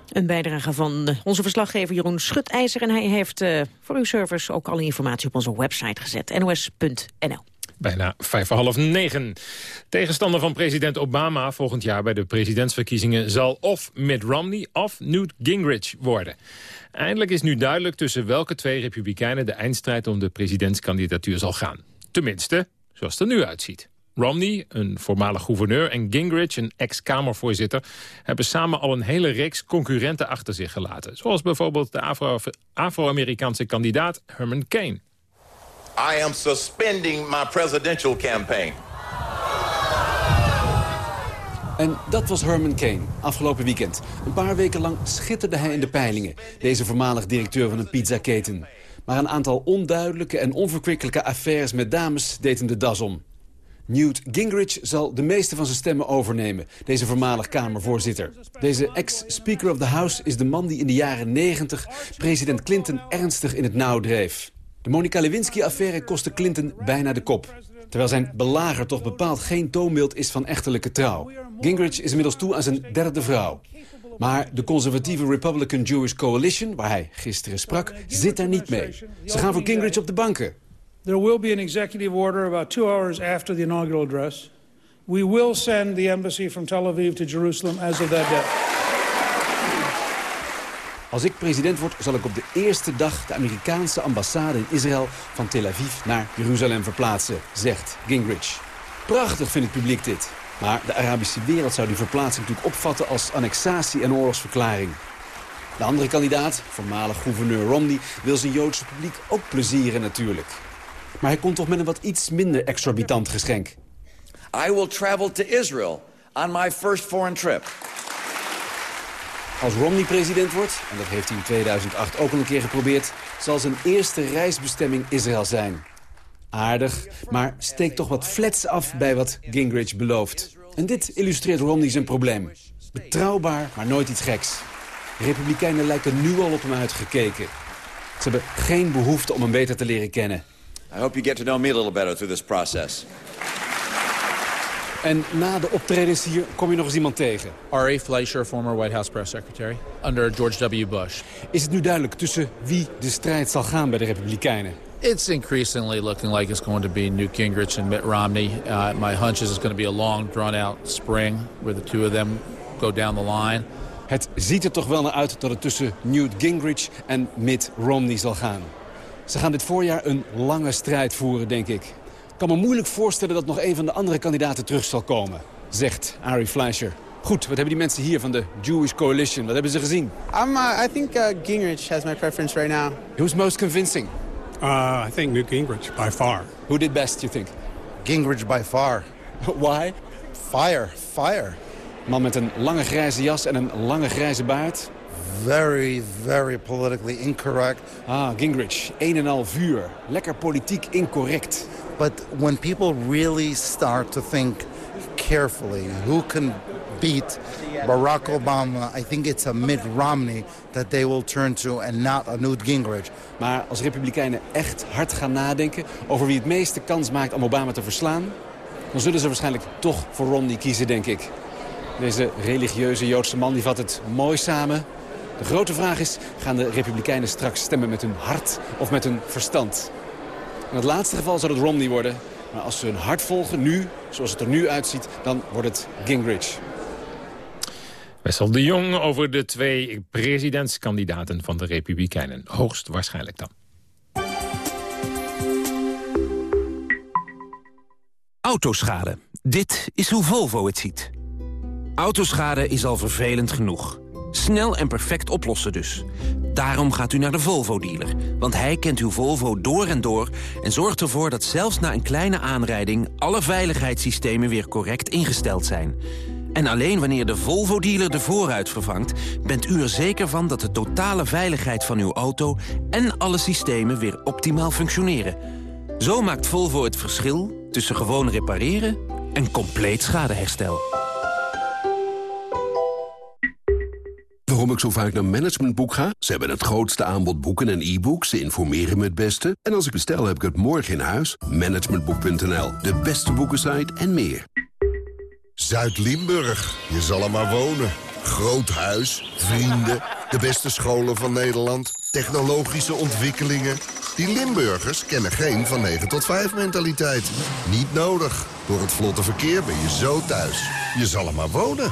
[SPEAKER 7] Een bijdrage van eh, onze verslaggever Jeroen Schutijzer. En hij heeft uh, voor uw service ook alle informatie op onze website gezet. nos.nl.
[SPEAKER 6] Bijna vijf voor half negen. Tegenstander van president Obama volgend jaar bij de presidentsverkiezingen... zal of Mitt Romney of Newt Gingrich worden. Eindelijk is nu duidelijk tussen welke twee republikeinen... de eindstrijd om de presidentskandidatuur zal gaan. Tenminste, zoals het er nu uitziet. Romney, een voormalig gouverneur, en Gingrich, een ex-Kamervoorzitter... hebben samen al een hele reeks concurrenten achter zich gelaten. Zoals bijvoorbeeld de Afro-Amerikaanse kandidaat Herman Cain.
[SPEAKER 20] I am suspending my presidential campaign.
[SPEAKER 21] En dat was Herman Cain, afgelopen weekend. Een paar weken lang schitterde hij in de peilingen. Deze voormalig directeur van een pizzaketen. Maar een aantal onduidelijke en onverkwikkelijke affaires met dames deed hem de das om. Newt Gingrich zal de meeste van zijn stemmen overnemen, deze voormalig Kamervoorzitter. Deze ex-Speaker of the House is de man die in de jaren 90 president Clinton ernstig in het nauw dreef. De Monica Lewinsky-affaire kostte Clinton bijna de kop. Terwijl zijn belager toch bepaald geen toonbeeld is van echtelijke trouw. Gingrich is inmiddels toe aan zijn derde vrouw. Maar de conservatieve Republican Jewish Coalition, waar hij gisteren sprak, zit daar niet mee. Ze gaan voor Gingrich op de banken.
[SPEAKER 22] There will be an executive order about two hours after the inaugural address We will send the embassy from Tel Aviv to Jerusalem as of that day.
[SPEAKER 21] Als ik president word, zal ik op de eerste dag de Amerikaanse ambassade in Israël van Tel Aviv naar Jeruzalem verplaatsen, zegt Gingrich. Prachtig vindt het publiek dit. Maar de Arabische wereld zou die verplaatsing natuurlijk opvatten als annexatie en oorlogsverklaring. De andere kandidaat, voormalig gouverneur Romney, wil zijn Joodse publiek ook plezieren natuurlijk. Maar hij komt toch met een wat iets minder exorbitant geschenk.
[SPEAKER 23] I will travel to Israel on my first foreign trip.
[SPEAKER 21] Als Romney president wordt, en dat heeft hij in 2008 ook al een keer geprobeerd... zal zijn eerste reisbestemming Israël zijn. Aardig, maar steekt toch wat flats af bij wat Gingrich belooft. En dit illustreert Romney zijn probleem. Betrouwbaar, maar nooit iets geks. Republikeinen lijken nu al op hem uitgekeken. Ze hebben geen behoefte om hem beter te leren kennen.
[SPEAKER 23] I hope you get me a little through this process.
[SPEAKER 21] En na de optredens hier kom je nog eens iemand tegen.
[SPEAKER 24] R.A. Fleischer, former White House press secretary, under George W. Bush.
[SPEAKER 21] Is het nu duidelijk tussen wie de strijd zal gaan bij de Republikeinen?
[SPEAKER 24] It's increasingly looking like it's going to be Newt Gingrich and Mitt Romney. Uh, my hunch is it's going to be a long, drawn-out spring where the two of them go down the line.
[SPEAKER 21] Het ziet er toch wel naar uit dat het tussen Newt Gingrich en Mitt Romney zal gaan. Ze gaan dit voorjaar een lange strijd voeren, denk ik. Ik kan me moeilijk voorstellen dat nog een van de andere kandidaten terug zal komen, zegt Ari Fleischer. Goed, wat hebben die mensen hier van de Jewish Coalition? Wat hebben ze gezien?
[SPEAKER 25] Um, uh, I think uh, Gingrich has my preference right now.
[SPEAKER 21] Who's most convincing?
[SPEAKER 26] Uh, I think Newt Gingrich, by far.
[SPEAKER 21] Who did best, you think?
[SPEAKER 26] Gingrich, by far. [LAUGHS]
[SPEAKER 21] Why?
[SPEAKER 26] Fire, fire.
[SPEAKER 21] Man met een lange grijze jas en een lange grijze baard.
[SPEAKER 26] Very, very politically incorrect.
[SPEAKER 21] Ah, Gingrich, een en al vuur. Lekker politiek incorrect.
[SPEAKER 26] But when people really start to think carefully who can beat Barack Obama, I think it's a Mitt Romney that they will turn to and not a Newt Gingrich.
[SPEAKER 21] Maar als republikeinen echt hard gaan nadenken over wie het meeste kans maakt om Obama te verslaan, dan zullen ze waarschijnlijk toch voor Romney kiezen, denk ik. Deze religieuze Joodse man die vat het mooi samen. De grote vraag is, gaan de republikeinen straks stemmen met hun hart of met hun verstand? In het laatste geval zal het Romney worden. Maar als ze hun hart volgen, nu, zoals het er nu uitziet, dan wordt het Gingrich.
[SPEAKER 6] Wessel de Jong over de twee presidentskandidaten van de Republikeinen. Hoogst waarschijnlijk dan.
[SPEAKER 27] Autoschade. Dit is hoe Volvo het ziet. Autoschade is al vervelend genoeg. Snel en perfect oplossen dus. Daarom gaat u naar de Volvo-dealer. Want hij kent uw Volvo door en door... en zorgt ervoor dat zelfs na een kleine aanrijding... alle veiligheidssystemen weer correct ingesteld zijn. En alleen wanneer de Volvo-dealer de voorruit vervangt... bent u er zeker van dat de totale veiligheid van uw auto... en alle systemen weer optimaal functioneren. Zo maakt Volvo het verschil tussen gewoon repareren... en compleet schadeherstel.
[SPEAKER 28] Waarom ik zo vaak naar Managementboek ga? Ze hebben het grootste aanbod boeken en e-books. Ze informeren me het beste. En als ik bestel, heb ik het morgen in huis. Managementboek.nl, de beste boekensite en meer.
[SPEAKER 29] Zuid-Limburg, je zal er maar wonen. Groot huis, vrienden, de beste scholen van Nederland, technologische ontwikkelingen. Die Limburgers kennen geen van 9 tot 5 mentaliteit. Niet nodig. Door het vlotte verkeer ben je zo thuis. Je zal er maar wonen.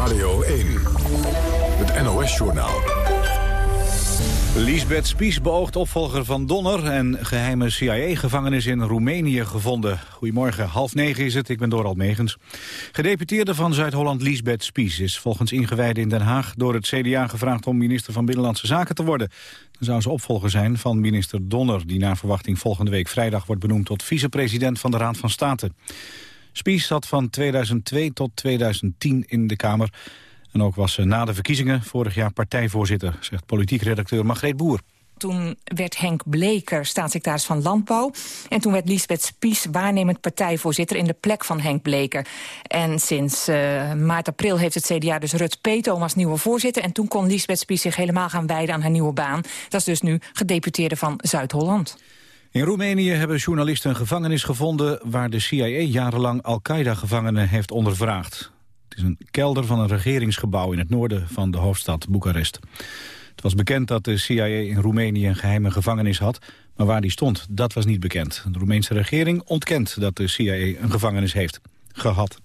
[SPEAKER 1] Radio 1. Het NOS-journaal.
[SPEAKER 2] Lisbeth Spies, beoogd opvolger van Donner... en geheime CIA-gevangenis in Roemenië gevonden. Goedemorgen, half negen is het, ik ben Dorald Megens. Gedeputeerde van Zuid-Holland Lisbeth Spies... is volgens ingewijden in Den Haag door het CDA gevraagd... om minister van Binnenlandse Zaken te worden. Dan zou ze opvolger zijn van minister Donner... die naar verwachting volgende week vrijdag wordt benoemd... tot vicepresident van de Raad van State. Spies zat van 2002 tot 2010 in de Kamer... En ook was ze na de verkiezingen vorig jaar partijvoorzitter, zegt politiek redacteur Margreet Boer.
[SPEAKER 16] Toen werd Henk Bleker staatssecretaris van Landbouw. En toen werd Lisbeth Spies waarnemend partijvoorzitter... in de plek van Henk Bleker. En sinds uh, maart, april heeft het CDA dus Rut Petom als nieuwe voorzitter. En toen kon Lisbeth Spies zich helemaal gaan wijden aan haar nieuwe baan. Dat is dus nu gedeputeerde van Zuid-Holland.
[SPEAKER 2] In Roemenië hebben journalisten een gevangenis gevonden... waar de CIA jarenlang Al-Qaeda-gevangenen heeft ondervraagd. Het is een kelder van een regeringsgebouw in het noorden van de hoofdstad Boekarest. Het was bekend dat de CIA in Roemenië een geheime gevangenis had... maar waar die stond, dat was niet bekend. De Roemeense regering ontkent dat de CIA een gevangenis heeft gehad.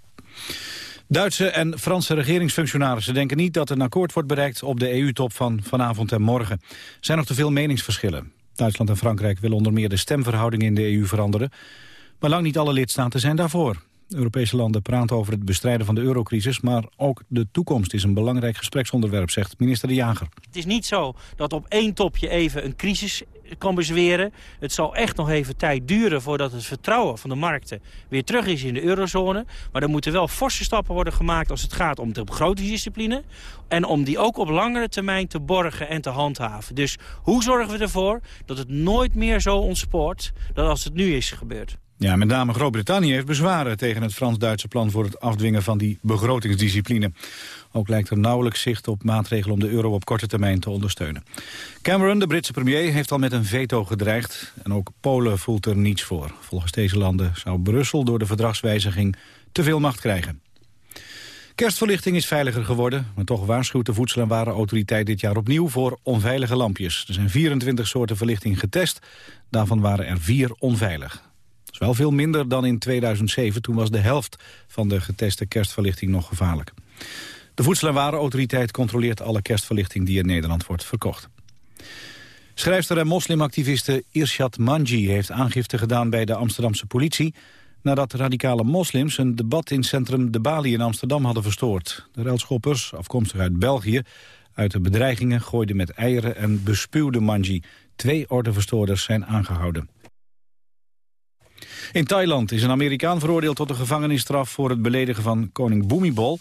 [SPEAKER 2] Duitse en Franse regeringsfunctionarissen denken niet dat een akkoord wordt bereikt op de EU-top van vanavond en morgen. Er zijn nog te veel meningsverschillen. Duitsland en Frankrijk willen onder meer de stemverhouding in de EU veranderen. Maar lang niet alle lidstaten zijn daarvoor. Europese landen praten over het bestrijden van de eurocrisis... maar ook de toekomst is een belangrijk gespreksonderwerp, zegt minister De Jager.
[SPEAKER 30] Het is niet zo dat op één topje even een crisis kan bezweren. Het zal echt nog even tijd duren voordat het vertrouwen van de markten weer terug is in de eurozone. Maar er moeten wel forse stappen worden gemaakt als het gaat om de begrotingsdiscipline. En om die ook op langere termijn te borgen en te handhaven. Dus hoe zorgen we ervoor dat het nooit meer zo ontspoort dan als het nu is gebeurd?
[SPEAKER 2] Ja, met name Groot-Brittannië heeft bezwaren tegen het Frans-Duitse plan voor het afdwingen van die begrotingsdiscipline. Ook lijkt er nauwelijks zicht op maatregelen om de euro op korte termijn te ondersteunen. Cameron, de Britse premier, heeft al met een veto gedreigd. En ook Polen voelt er niets voor. Volgens deze landen zou Brussel door de verdragswijziging te veel macht krijgen. Kerstverlichting is veiliger geworden, maar toch waarschuwt de Voedsel- en Warenautoriteit dit jaar opnieuw voor onveilige lampjes. Er zijn 24 soorten verlichting getest, daarvan waren er vier onveilig is wel veel minder dan in 2007. Toen was de helft van de geteste kerstverlichting nog gevaarlijk. De Voedsel- en Warenautoriteit controleert alle kerstverlichting die in Nederland wordt verkocht. Schrijfster en moslimactiviste Irshad Manji heeft aangifte gedaan bij de Amsterdamse politie nadat radicale moslims een debat in centrum De Bali in Amsterdam hadden verstoord. De ruilschoppers, afkomstig uit België, uit de bedreigingen gooiden met eieren en bespuwden Manji. Twee ordeverstoorders zijn aangehouden. In Thailand is een Amerikaan veroordeeld tot een gevangenisstraf... voor het beledigen van koning Bhumibol.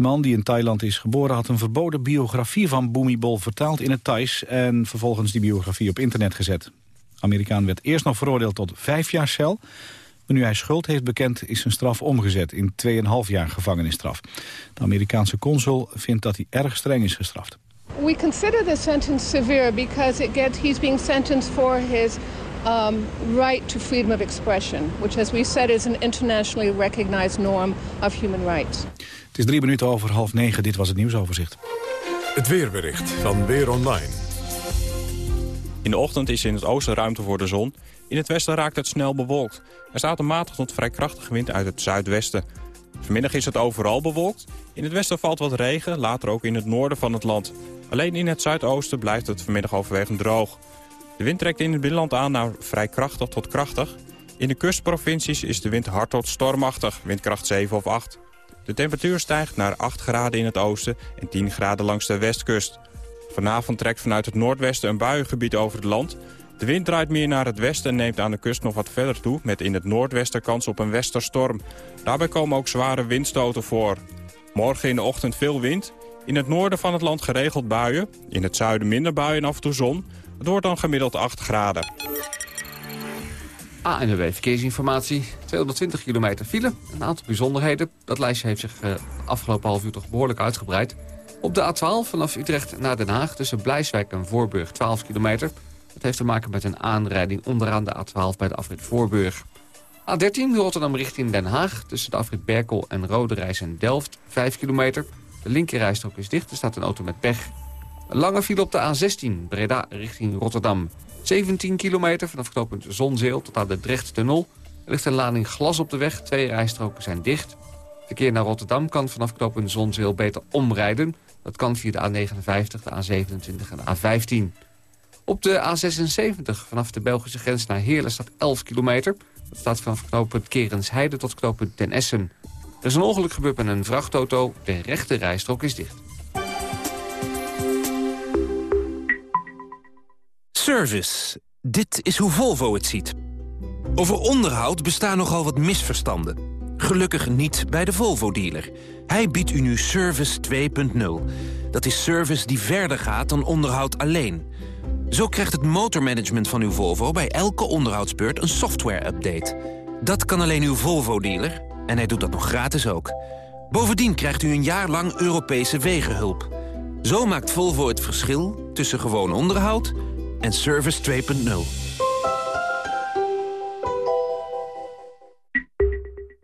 [SPEAKER 2] De man die in Thailand is geboren had een verboden biografie van Bhumibol vertaald in het Thais... en vervolgens die biografie op internet gezet. Amerikaan werd eerst nog veroordeeld tot vijf jaar cel... maar nu hij schuld heeft bekend is zijn straf omgezet in 2,5 jaar gevangenisstraf. De Amerikaanse consul vindt dat hij erg streng is gestraft.
[SPEAKER 31] We consider the sentence severe because it gets, he's being sentenced for his um, right to freedom of expression, which, as we said, is an internationally recognized norm of human rights.
[SPEAKER 2] Het is drie minuten over half negen. Dit was het nieuwsoverzicht.
[SPEAKER 1] Het weerbericht van Weer Online.
[SPEAKER 32] In de ochtend is in het oosten ruimte voor de zon. In het westen raakt het snel bewolkt. Er staat een matig tot vrij krachtige wind uit het zuidwesten. Vanmiddag is het overal bewolkt. In het westen valt wat regen, later ook in het noorden van het land. Alleen in het zuidoosten blijft het vanmiddag overwegend droog. De wind trekt in het binnenland aan naar vrij krachtig tot krachtig. In de kustprovincies is de wind hard tot stormachtig, windkracht 7 of 8. De temperatuur stijgt naar 8 graden in het oosten en 10 graden langs de westkust. Vanavond trekt vanuit het noordwesten een buiengebied over het land. De wind draait meer naar het westen en neemt aan de kust nog wat verder toe... met in het noordwesten kans op een westerstorm. Daarbij komen ook zware windstoten voor. Morgen in de ochtend veel wind. In het noorden van het land geregeld buien. In het zuiden minder buien en af en toe zon. Het wordt dan gemiddeld 8 graden.
[SPEAKER 33] ANWB Verkeersinformatie. 220 kilometer file. Een aantal bijzonderheden. Dat lijstje heeft zich uh, afgelopen half uur toch behoorlijk uitgebreid. Op de A12 vanaf Utrecht naar Den Haag tussen Blijswijk en Voorburg 12 kilometer. Dat heeft te maken met een aanrijding onderaan de A12 bij de afrit Voorburg. A13 Rotterdam richting Den Haag tussen de afrit Berkel en Roderijs en Delft 5 kilometer. De linkerrijstrook is dicht, er staat een auto met pech. Een lange file op de A16, Breda richting Rotterdam. 17 kilometer vanaf knooppunt Zonzeel tot aan de Drechttunnel. Er ligt een lading glas op de weg, twee rijstroken zijn dicht. Verkeer naar Rotterdam kan vanaf knooppunt Zonzeel beter omrijden. Dat kan via de A59, de A27 en de A15. Op de A76 vanaf de Belgische grens naar Heerlen staat 11 kilometer. Dat staat vanaf knooppunt Kerensheide tot knooppunt Den Essen. Er is een ongeluk gebeurd met een vrachtauto. De rechte rijstrook is dicht.
[SPEAKER 27] Service. Dit is hoe Volvo het ziet. Over onderhoud bestaan nogal wat misverstanden. Gelukkig niet bij de Volvo-dealer. Hij biedt u nu Service 2.0. Dat is service die verder gaat dan onderhoud alleen. Zo krijgt het motormanagement van uw Volvo bij elke onderhoudsbeurt een software-update. Dat kan alleen uw Volvo-dealer en hij doet dat nog gratis ook. Bovendien krijgt u een jaar lang Europese wegenhulp. Zo maakt Volvo het verschil tussen gewoon onderhoud en Service 2.0.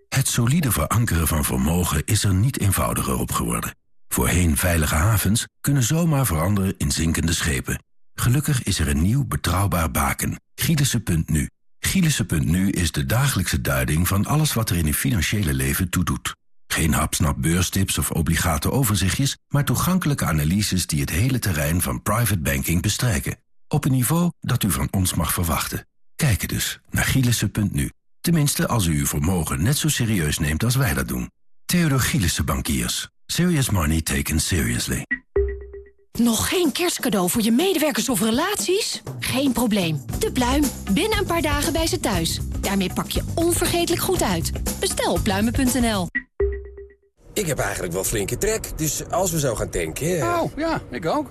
[SPEAKER 34] Het solide verankeren van vermogen is er niet eenvoudiger op geworden. Voorheen veilige havens kunnen zomaar veranderen in zinkende schepen. Gelukkig is er een nieuw betrouwbaar baken, Gielissen.nu. Gielissen.nu is de dagelijkse duiding van alles wat er in uw financiële leven toedoet. Geen hapsnap beurstips of obligate overzichtjes, maar toegankelijke analyses die het hele terrein van private banking bestrijken. Op een niveau dat u van ons mag verwachten. Kijk dus naar Gielissen.nu. Tenminste, als u uw vermogen net zo serieus neemt als wij dat doen. Theodor Gielissen Bankiers. Serious money taken seriously.
[SPEAKER 35] Nog geen kerstcadeau voor je medewerkers of relaties? Geen probleem. De Pluim. Binnen een paar dagen bij ze thuis. Daarmee pak je onvergetelijk goed uit. Bestel op pluimen.nl.
[SPEAKER 36] Ik heb eigenlijk wel flinke trek, dus als we zo gaan tanken...
[SPEAKER 37] Oh, ja, ik ook.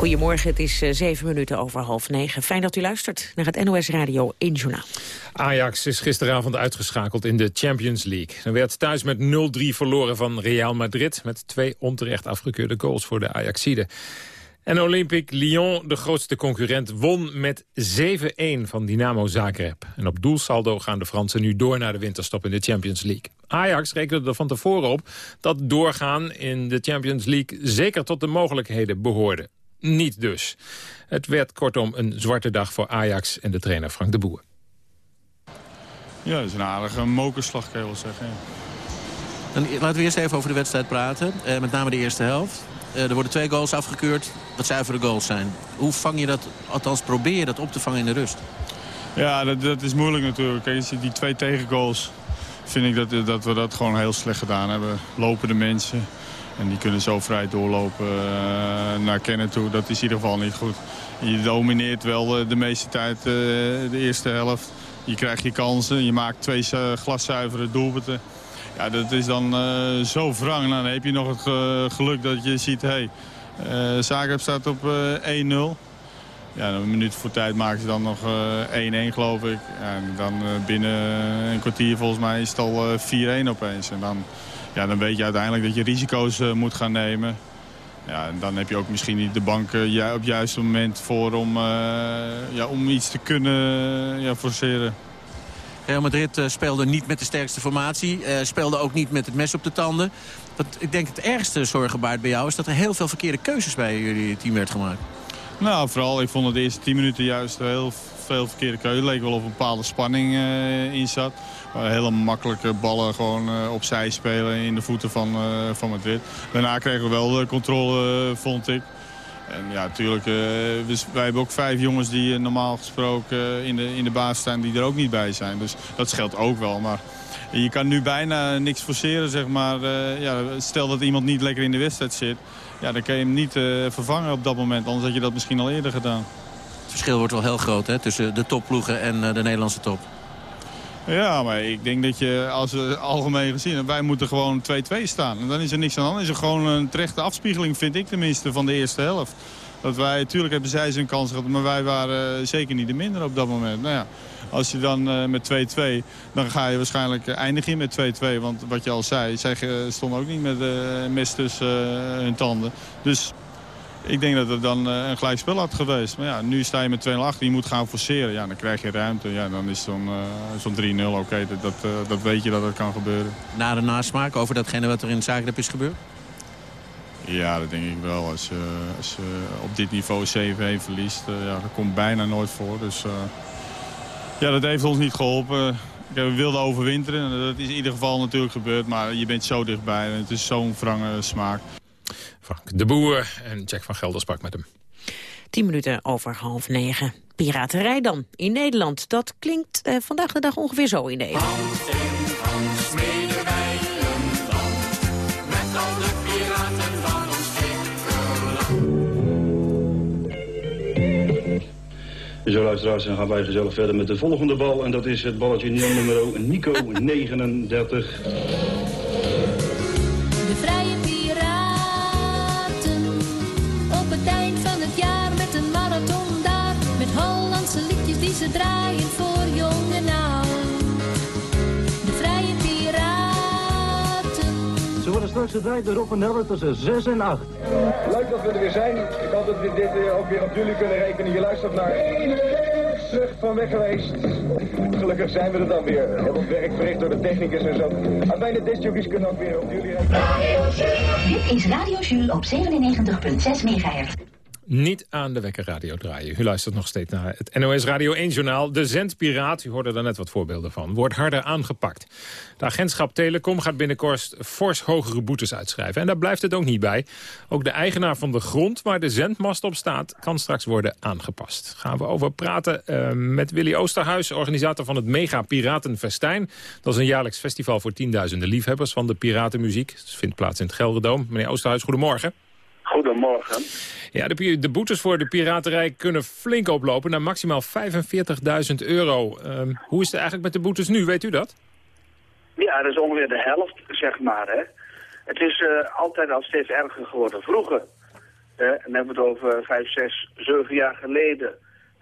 [SPEAKER 7] Goedemorgen, het is uh, zeven minuten over half negen. Fijn dat u luistert naar het NOS Radio 1 Journaal.
[SPEAKER 6] Ajax is gisteravond uitgeschakeld in de Champions League. Er werd thuis met 0-3 verloren van Real Madrid... met twee onterecht afgekeurde goals voor de Ajaxide. En Olympique Lyon, de grootste concurrent, won met 7-1 van Dynamo Zagreb. En op doelsaldo gaan de Fransen nu door naar de winterstop in de Champions League. Ajax rekende er van tevoren op dat doorgaan in de Champions League... zeker tot de mogelijkheden behoorde niet dus. Het werd kortom een zwarte dag voor Ajax en de trainer Frank de Boer.
[SPEAKER 31] Ja, dat is een aardige mokerslag, kan je wel zeggen.
[SPEAKER 38] Dan, laten we eerst even over de wedstrijd praten. Eh, met name de eerste helft. Eh, er worden twee goals afgekeurd, wat zuivere goals zijn. Hoe vang je dat, althans probeer je dat op te vangen in de rust?
[SPEAKER 31] Ja, dat, dat is moeilijk natuurlijk. Kijk, die twee tegengoals vind ik dat, dat we dat gewoon heel slecht gedaan hebben. Lopende mensen. En die kunnen zo vrij doorlopen uh, naar Kennen toe. Dat is in ieder geval niet goed. Je domineert wel uh, de meeste tijd uh, de eerste helft. Je krijgt je kansen. Je maakt twee glaszuivere doelpunten. Ja, dat is dan zo wrang. Nou, dan heb je nog het geluk dat je ziet... Hey, Zagreb staat op 1-0. Ja, een minuut voor tijd maken ze dan nog 1-1 geloof ik. En dan binnen een kwartier volgens mij is het al 4-1 opeens. En dan ja, dan weet je uiteindelijk dat je risico's uh, moet gaan nemen. Ja, en dan heb je ook misschien niet de bank uh, op het juiste moment voor om, uh, ja, om iets te kunnen ja, forceren.
[SPEAKER 38] Real Madrid speelde niet met de sterkste formatie. speelde ook niet met het mes op de tanden. Wat ik denk het ergste zorgen baart bij jou... is dat er heel veel verkeerde keuzes bij jullie team werd gemaakt.
[SPEAKER 31] Nou, vooral, ik vond het de eerste 10 minuten juist heel veel verkeerde keuze. Het leek wel of een bepaalde spanning uh, in zat. Hele makkelijke ballen gewoon uh, opzij spelen in de voeten van, uh, van Madrid. Daarna kregen we wel de controle, vond ik. En ja, natuurlijk, wij hebben ook vijf jongens die normaal gesproken in de, in de baas staan die er ook niet bij zijn. Dus dat scheelt ook wel. Maar je kan nu bijna niks forceren, zeg maar. ja, stel dat iemand niet lekker in de wedstrijd zit. Ja, dan kan je hem niet vervangen op dat moment. Anders had je dat misschien al eerder gedaan.
[SPEAKER 38] Het verschil wordt wel heel groot hè, tussen de topploegen en eh, de Nederlandse top.
[SPEAKER 31] Ja, maar ik denk dat je, als we algemeen gezien, wij moeten gewoon 2-2 staan. En dan is er niks aan de hand. is er gewoon een terechte afspiegeling, vind ik tenminste, van de eerste helft. Dat wij, natuurlijk hebben zij zijn kans gehad, maar wij waren zeker niet de minder op dat moment. Nou ja, als je dan uh, met 2-2, dan ga je waarschijnlijk eindigen met 2-2. Want wat je al zei, zij stonden ook niet met de mes tussen hun tanden. Dus Ik denk dat het dan uh, een gelijkspel had geweest. Maar ja, nu sta je met 2-0 achter, je moet gaan forceren. Ja, dan krijg je ruimte. Ja, dan is zo'n uh, 3-0 oké, dat, dat, uh, dat, weet je dat het kan gebeuren.
[SPEAKER 38] Na de nasmaak over datgene wat er in Zagreb is gebeurd?
[SPEAKER 31] Ja, dat denk ik wel. Als je, als je op dit niveau 7-1 verliest, ja, dat komt bijna nooit voor. Dus ja, dat heeft ons niet geholpen. We wilden overwinteren. Dat is in ieder geval natuurlijk gebeurd. Maar je bent zo dichtbij. En het is zo'n wrange smaak.
[SPEAKER 6] Frank de Boer en Jack van Gelder sprak met hem.
[SPEAKER 7] Tien minuten over half negen. Piraterij dan, in Nederland. Dat klinkt eh, vandaag de dag ongeveer zo in Nederland.
[SPEAKER 39] Zo luisteraars, dan gaan wij gezellig verder met de volgende bal. En dat is het balletje nummer Nico 39.
[SPEAKER 40] Ze draaien voor jong en oud. De vrije piraten.
[SPEAKER 39] Ze worden straks gedraaid door Rob en Neller tussen 6 en 8.
[SPEAKER 41] Leuk dat we er weer zijn. Ik hoop dat we dit eh, ook weer op jullie kunnen rekenen. Je luistert naar terug van weg geweest. Gelukkig zijn we er dan weer. Heel wat werk verricht door de technicus en zo. En bijna discjockeys kunnen ook weer op jullie rekenen.
[SPEAKER 42] Dit is Radio Jules op 97.6 MHz
[SPEAKER 6] niet aan de wekkerradio draaien. U luistert nog steeds naar het NOS Radio 1-journaal. De zendpiraat, u hoorde daar net wat voorbeelden van, wordt harder aangepakt. De agentschap Telecom gaat binnenkort fors hogere boetes uitschrijven. En daar blijft het ook niet bij. Ook de eigenaar van de grond waar de zendmast op staat... kan straks worden aangepast. Gaan we over praten uh, met Willy Oosterhuis... organisator van het Mega Piratenfestijn. Dat is een jaarlijks festival voor tienduizenden liefhebbers van de piratenmuziek. Het vindt plaats in het Gelderdoom. Meneer Oosterhuis, goedemorgen.
[SPEAKER 43] Goedemorgen.
[SPEAKER 6] Ja, de, de, boetes voor de piraterij kunnen flink oplopen naar maximaal 45.000 euro. Um, hoe is het eigenlijk met de boetes nu, weet u dat?
[SPEAKER 43] Ja, dat is ongeveer de helft, zeg maar. Hè. Het is uh, altijd al steeds erger geworden. Vroeger, uh, en dan hebben we het over 5, 6, 7 jaar geleden...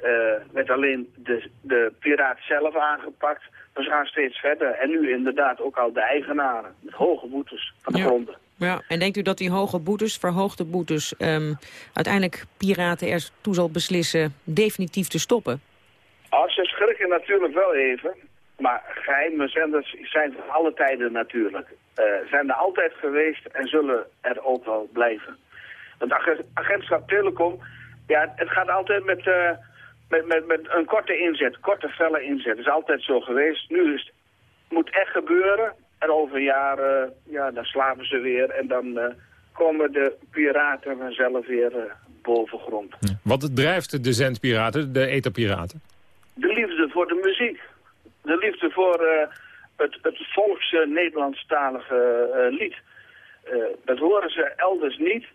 [SPEAKER 43] Uh, werd alleen de, de piraat zelf aangepakt. We gaan steeds verder. En nu inderdaad ook al de eigenaren. Met hoge boetes van de ja. gronden.
[SPEAKER 7] Ja, en denkt u dat die hoge boetes, verhoogde boetes... Um, uiteindelijk piraten ertoe zal beslissen definitief te stoppen?
[SPEAKER 43] Oh, ze schrikken natuurlijk wel even. Maar geheime zenders zijn van alle tijden natuurlijk. Uh, zijn er altijd geweest en zullen er ook wel blijven. Het agentschap Telecom, ja, het gaat altijd met, uh, met, met, met een korte inzet, korte felle inzet. Het is altijd zo geweest. Nu is het, moet echt gebeuren. En over jaren, ja, dan slapen ze weer en dan uh, komen de piraten vanzelf weer uh, boven grond.
[SPEAKER 6] Wat drijft de zendpiraten, de etherpiraten?
[SPEAKER 43] De liefde voor de muziek. De liefde voor uh, het, het volkse Nederlandstalige lied. dat horen ze elders niet.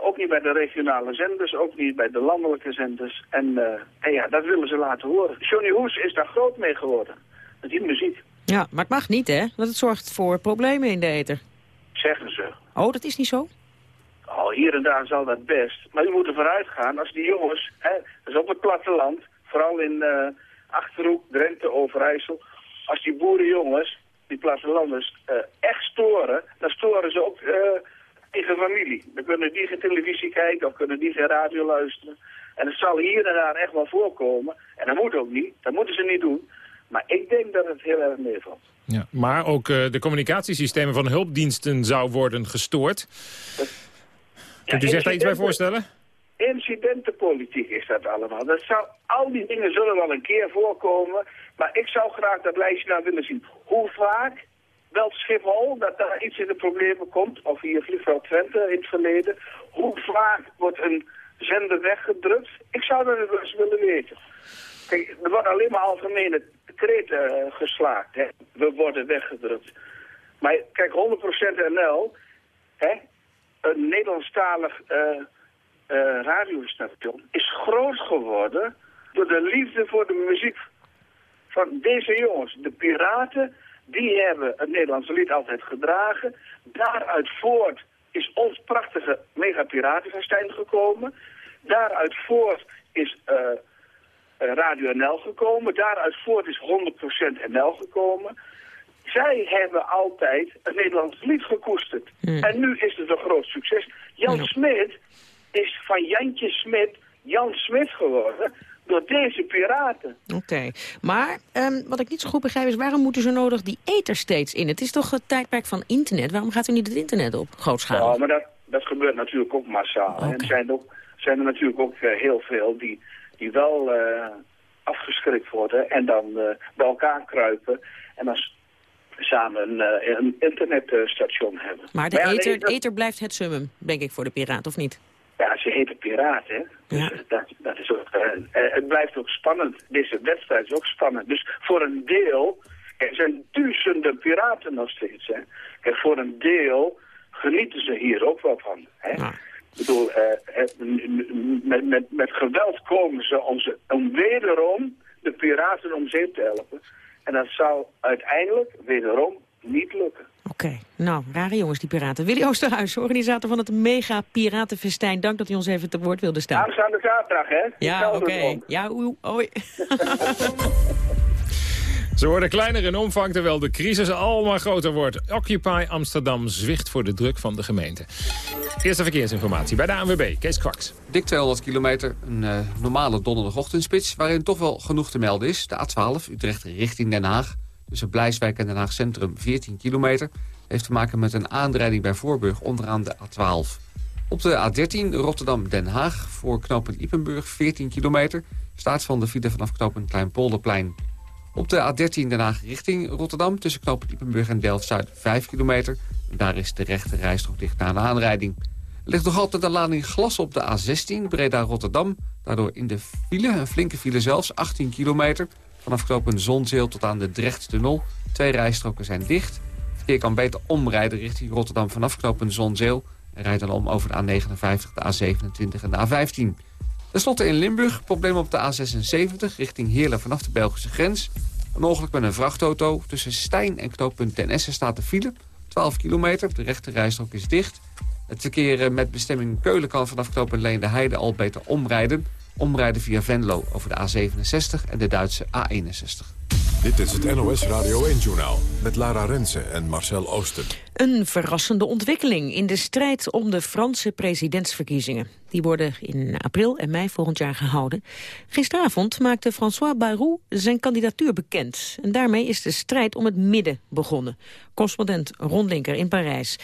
[SPEAKER 43] ook niet bij de regionale zenders, ook niet bij de landelijke zenders. En, en ja, dat willen ze laten horen. Johnny Hoes is daar groot mee geworden, met die muziek.
[SPEAKER 7] Ja, maar het mag niet, hè? Want het zorgt voor problemen in de ether.
[SPEAKER 43] Zeggen ze.
[SPEAKER 7] Oh, dat is niet zo?
[SPEAKER 43] Oh, hier en daar zal dat best. Maar u moet ervan uitgaan, als die jongens, hè, dat is op het platteland, vooral in uh, Achterhoek, Drenthe, Overijssel, als die boerenjongens, die plattelanders, uh, echt storen, dan storen ze ook uh, eigen familie. Dan kunnen die geen televisie kijken of kunnen die geen radio luisteren. En het zal hier en daar echt wel voorkomen. En dat moet ook niet, dat moeten ze niet doen. Maar ik denk dat het heel erg meevalt.
[SPEAKER 6] Ja, maar ook uh, de communicatiesystemen van hulpdiensten zou worden gestoord. Kunt u zich daar iets bij voorstellen?
[SPEAKER 43] Incidentenpolitiek is dat allemaal. Dat zou, al die dingen zullen wel een keer voorkomen. Maar ik zou graag dat lijstje nou willen zien. Hoe vaak belt Schiphol dat daar iets in de problemen komt? Of hier vliegveld Twente in het verleden. Hoe vaak wordt een zender weggedrukt? Ik zou dat wel eens willen weten. Kijk, er wordt alleen maar algemene kreten uh, geslaagd. Hè. We worden weggedrukt. Maar kijk, 100% NL, hè, een Nederlandstalig uh, uh, radiostation, is groot geworden door de liefde voor de muziek van deze jongens. De piraten, die hebben het Nederlandse lied altijd gedragen. Daaruit voort is ons prachtige mega piratenfestijn gekomen. Daaruit voort is... Uh, Radio NL gekomen. Daaruit voort is 100% NL gekomen. Zij hebben altijd het Nederlands lied gekoesterd. En nu is het een groot succes. Jan ja. Smit is van Jantje Smit Jan Smit geworden door deze piraten.
[SPEAKER 7] Oké, maar ehm, wat ik niet zo goed begrijp is... waarom moeten ze nodig die ether steeds in? Het is toch het tijdperk van internet? Waarom gaat u niet het internet op, grootschalig?
[SPEAKER 43] Ja, maar dat, dat gebeurt natuurlijk ook massaal. En er zijn, ook, zijn er natuurlijk ook eh, heel veel die, die wel eh, afgeschrikt worden... en dan eh, bij elkaar kruipen en dan samen een, eh, een internetstation hebben.
[SPEAKER 7] Maar de
[SPEAKER 43] ja, dat-
[SPEAKER 7] ether blijft het summum, denk ik, voor de piraat, of niet?
[SPEAKER 43] Ja, ze heten piraten, hè. Dus eh, dat, dat is ook, het blijft ook spannend. Deze wedstrijd is ook spannend. Dus voor een deel, er zijn duizenden piraten nog steeds, hè. Kijk, voor een deel genieten ze hier ook wel van, hè. Ik bedoel, eh, eh, met, met, met geweld komen ze om, ze om wederom de piraten om zeep te helpen. En dat zou uiteindelijk wederom niet lukken.
[SPEAKER 7] Oké, nou, rare jongens, die piraten. Willy Oosterhuis, organisator van het Mega Piratenfestijn. Dank dat u ons even te woord wilde staan.
[SPEAKER 43] Aanstaande zaterdag, hè?
[SPEAKER 7] Ja, oké. Ja, oeh, hoi. [LAUGHS]
[SPEAKER 6] Ze worden kleiner in omvang terwijl de crisis al maar groter wordt. Occupy Amsterdam zwicht voor de druk van de gemeente. Eerste verkeersinformatie bij de ANWB, Kees Kwaks.
[SPEAKER 33] Dik 200 kilometer, een eh, normale donderdagochtendspits... waarin toch wel genoeg te melden is. De A12, Utrecht richting Den Haag. Tussen Blijswijk en Den Haag Centrum 14 kilometer. Heeft te maken met een aanrijding bij Voorburg onderaan de A12. Op de A13 Rotterdam-Den Haag voor knooppunt Ippenburg 14 kilometer. Staat van de file vanaf knooppunt Kleinpolderplein. Op de A13 Den richting Rotterdam tussen knooppunt Ippenburg en Delft-Zuid 5 kilometer. Daar is de rechte rijstrook dicht na een aanrijding. Er ligt nog altijd een lading glas op de A16 Breda-Rotterdam. Daardoor in de file, een flinke file zelfs, 18 kilometer. Vanaf knooppunt Zonzeel tot aan de Drechttunnel. Twee rijstroken zijn dicht. Verkeer kan beter omrijden richting Rotterdam vanaf knooppunt Zonzeel. En rijdt dan om over de A59, de A27 en de A15. Ten slotte in Limburg, probleem op de A76 richting Heerlen vanaf de Belgische grens. Een ongeluk met een vrachtauto. Tussen Stijn en knooppunt Ten staat de file. 12 kilometer, de rechte rijstrook is dicht. Het verkeer eh, met bestemming Keulen kan vanaf knooppunt Leen de Heide al beter omrijden. Omrijden via Venlo over de A67 en de Duitse A61.
[SPEAKER 1] Dit is het NOS Radio 1-journaal met Lara Rensen en Marcel Oosten.
[SPEAKER 7] Een verrassende ontwikkeling in de strijd om de Franse presidentsverkiezingen. Die worden in april en mei volgend jaar gehouden. Gisteravond maakte François Bayrou zijn kandidatuur bekend. En daarmee is de strijd om het midden begonnen. Correspondent Ron Linker in Parijs.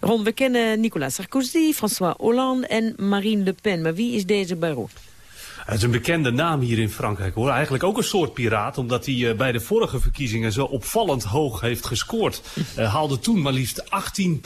[SPEAKER 7] Ron, we kennen Nicolas Sarkozy, François Hollande en Marine Le Pen. Maar wie is deze Bayrou?
[SPEAKER 44] Het is een bekende naam hier in Frankrijk hoor. Eigenlijk ook een soort piraat, omdat hij eh, bij de vorige verkiezingen zo opvallend hoog heeft gescoord. Uh, [LAUGHS] haalde toen maar liefst 18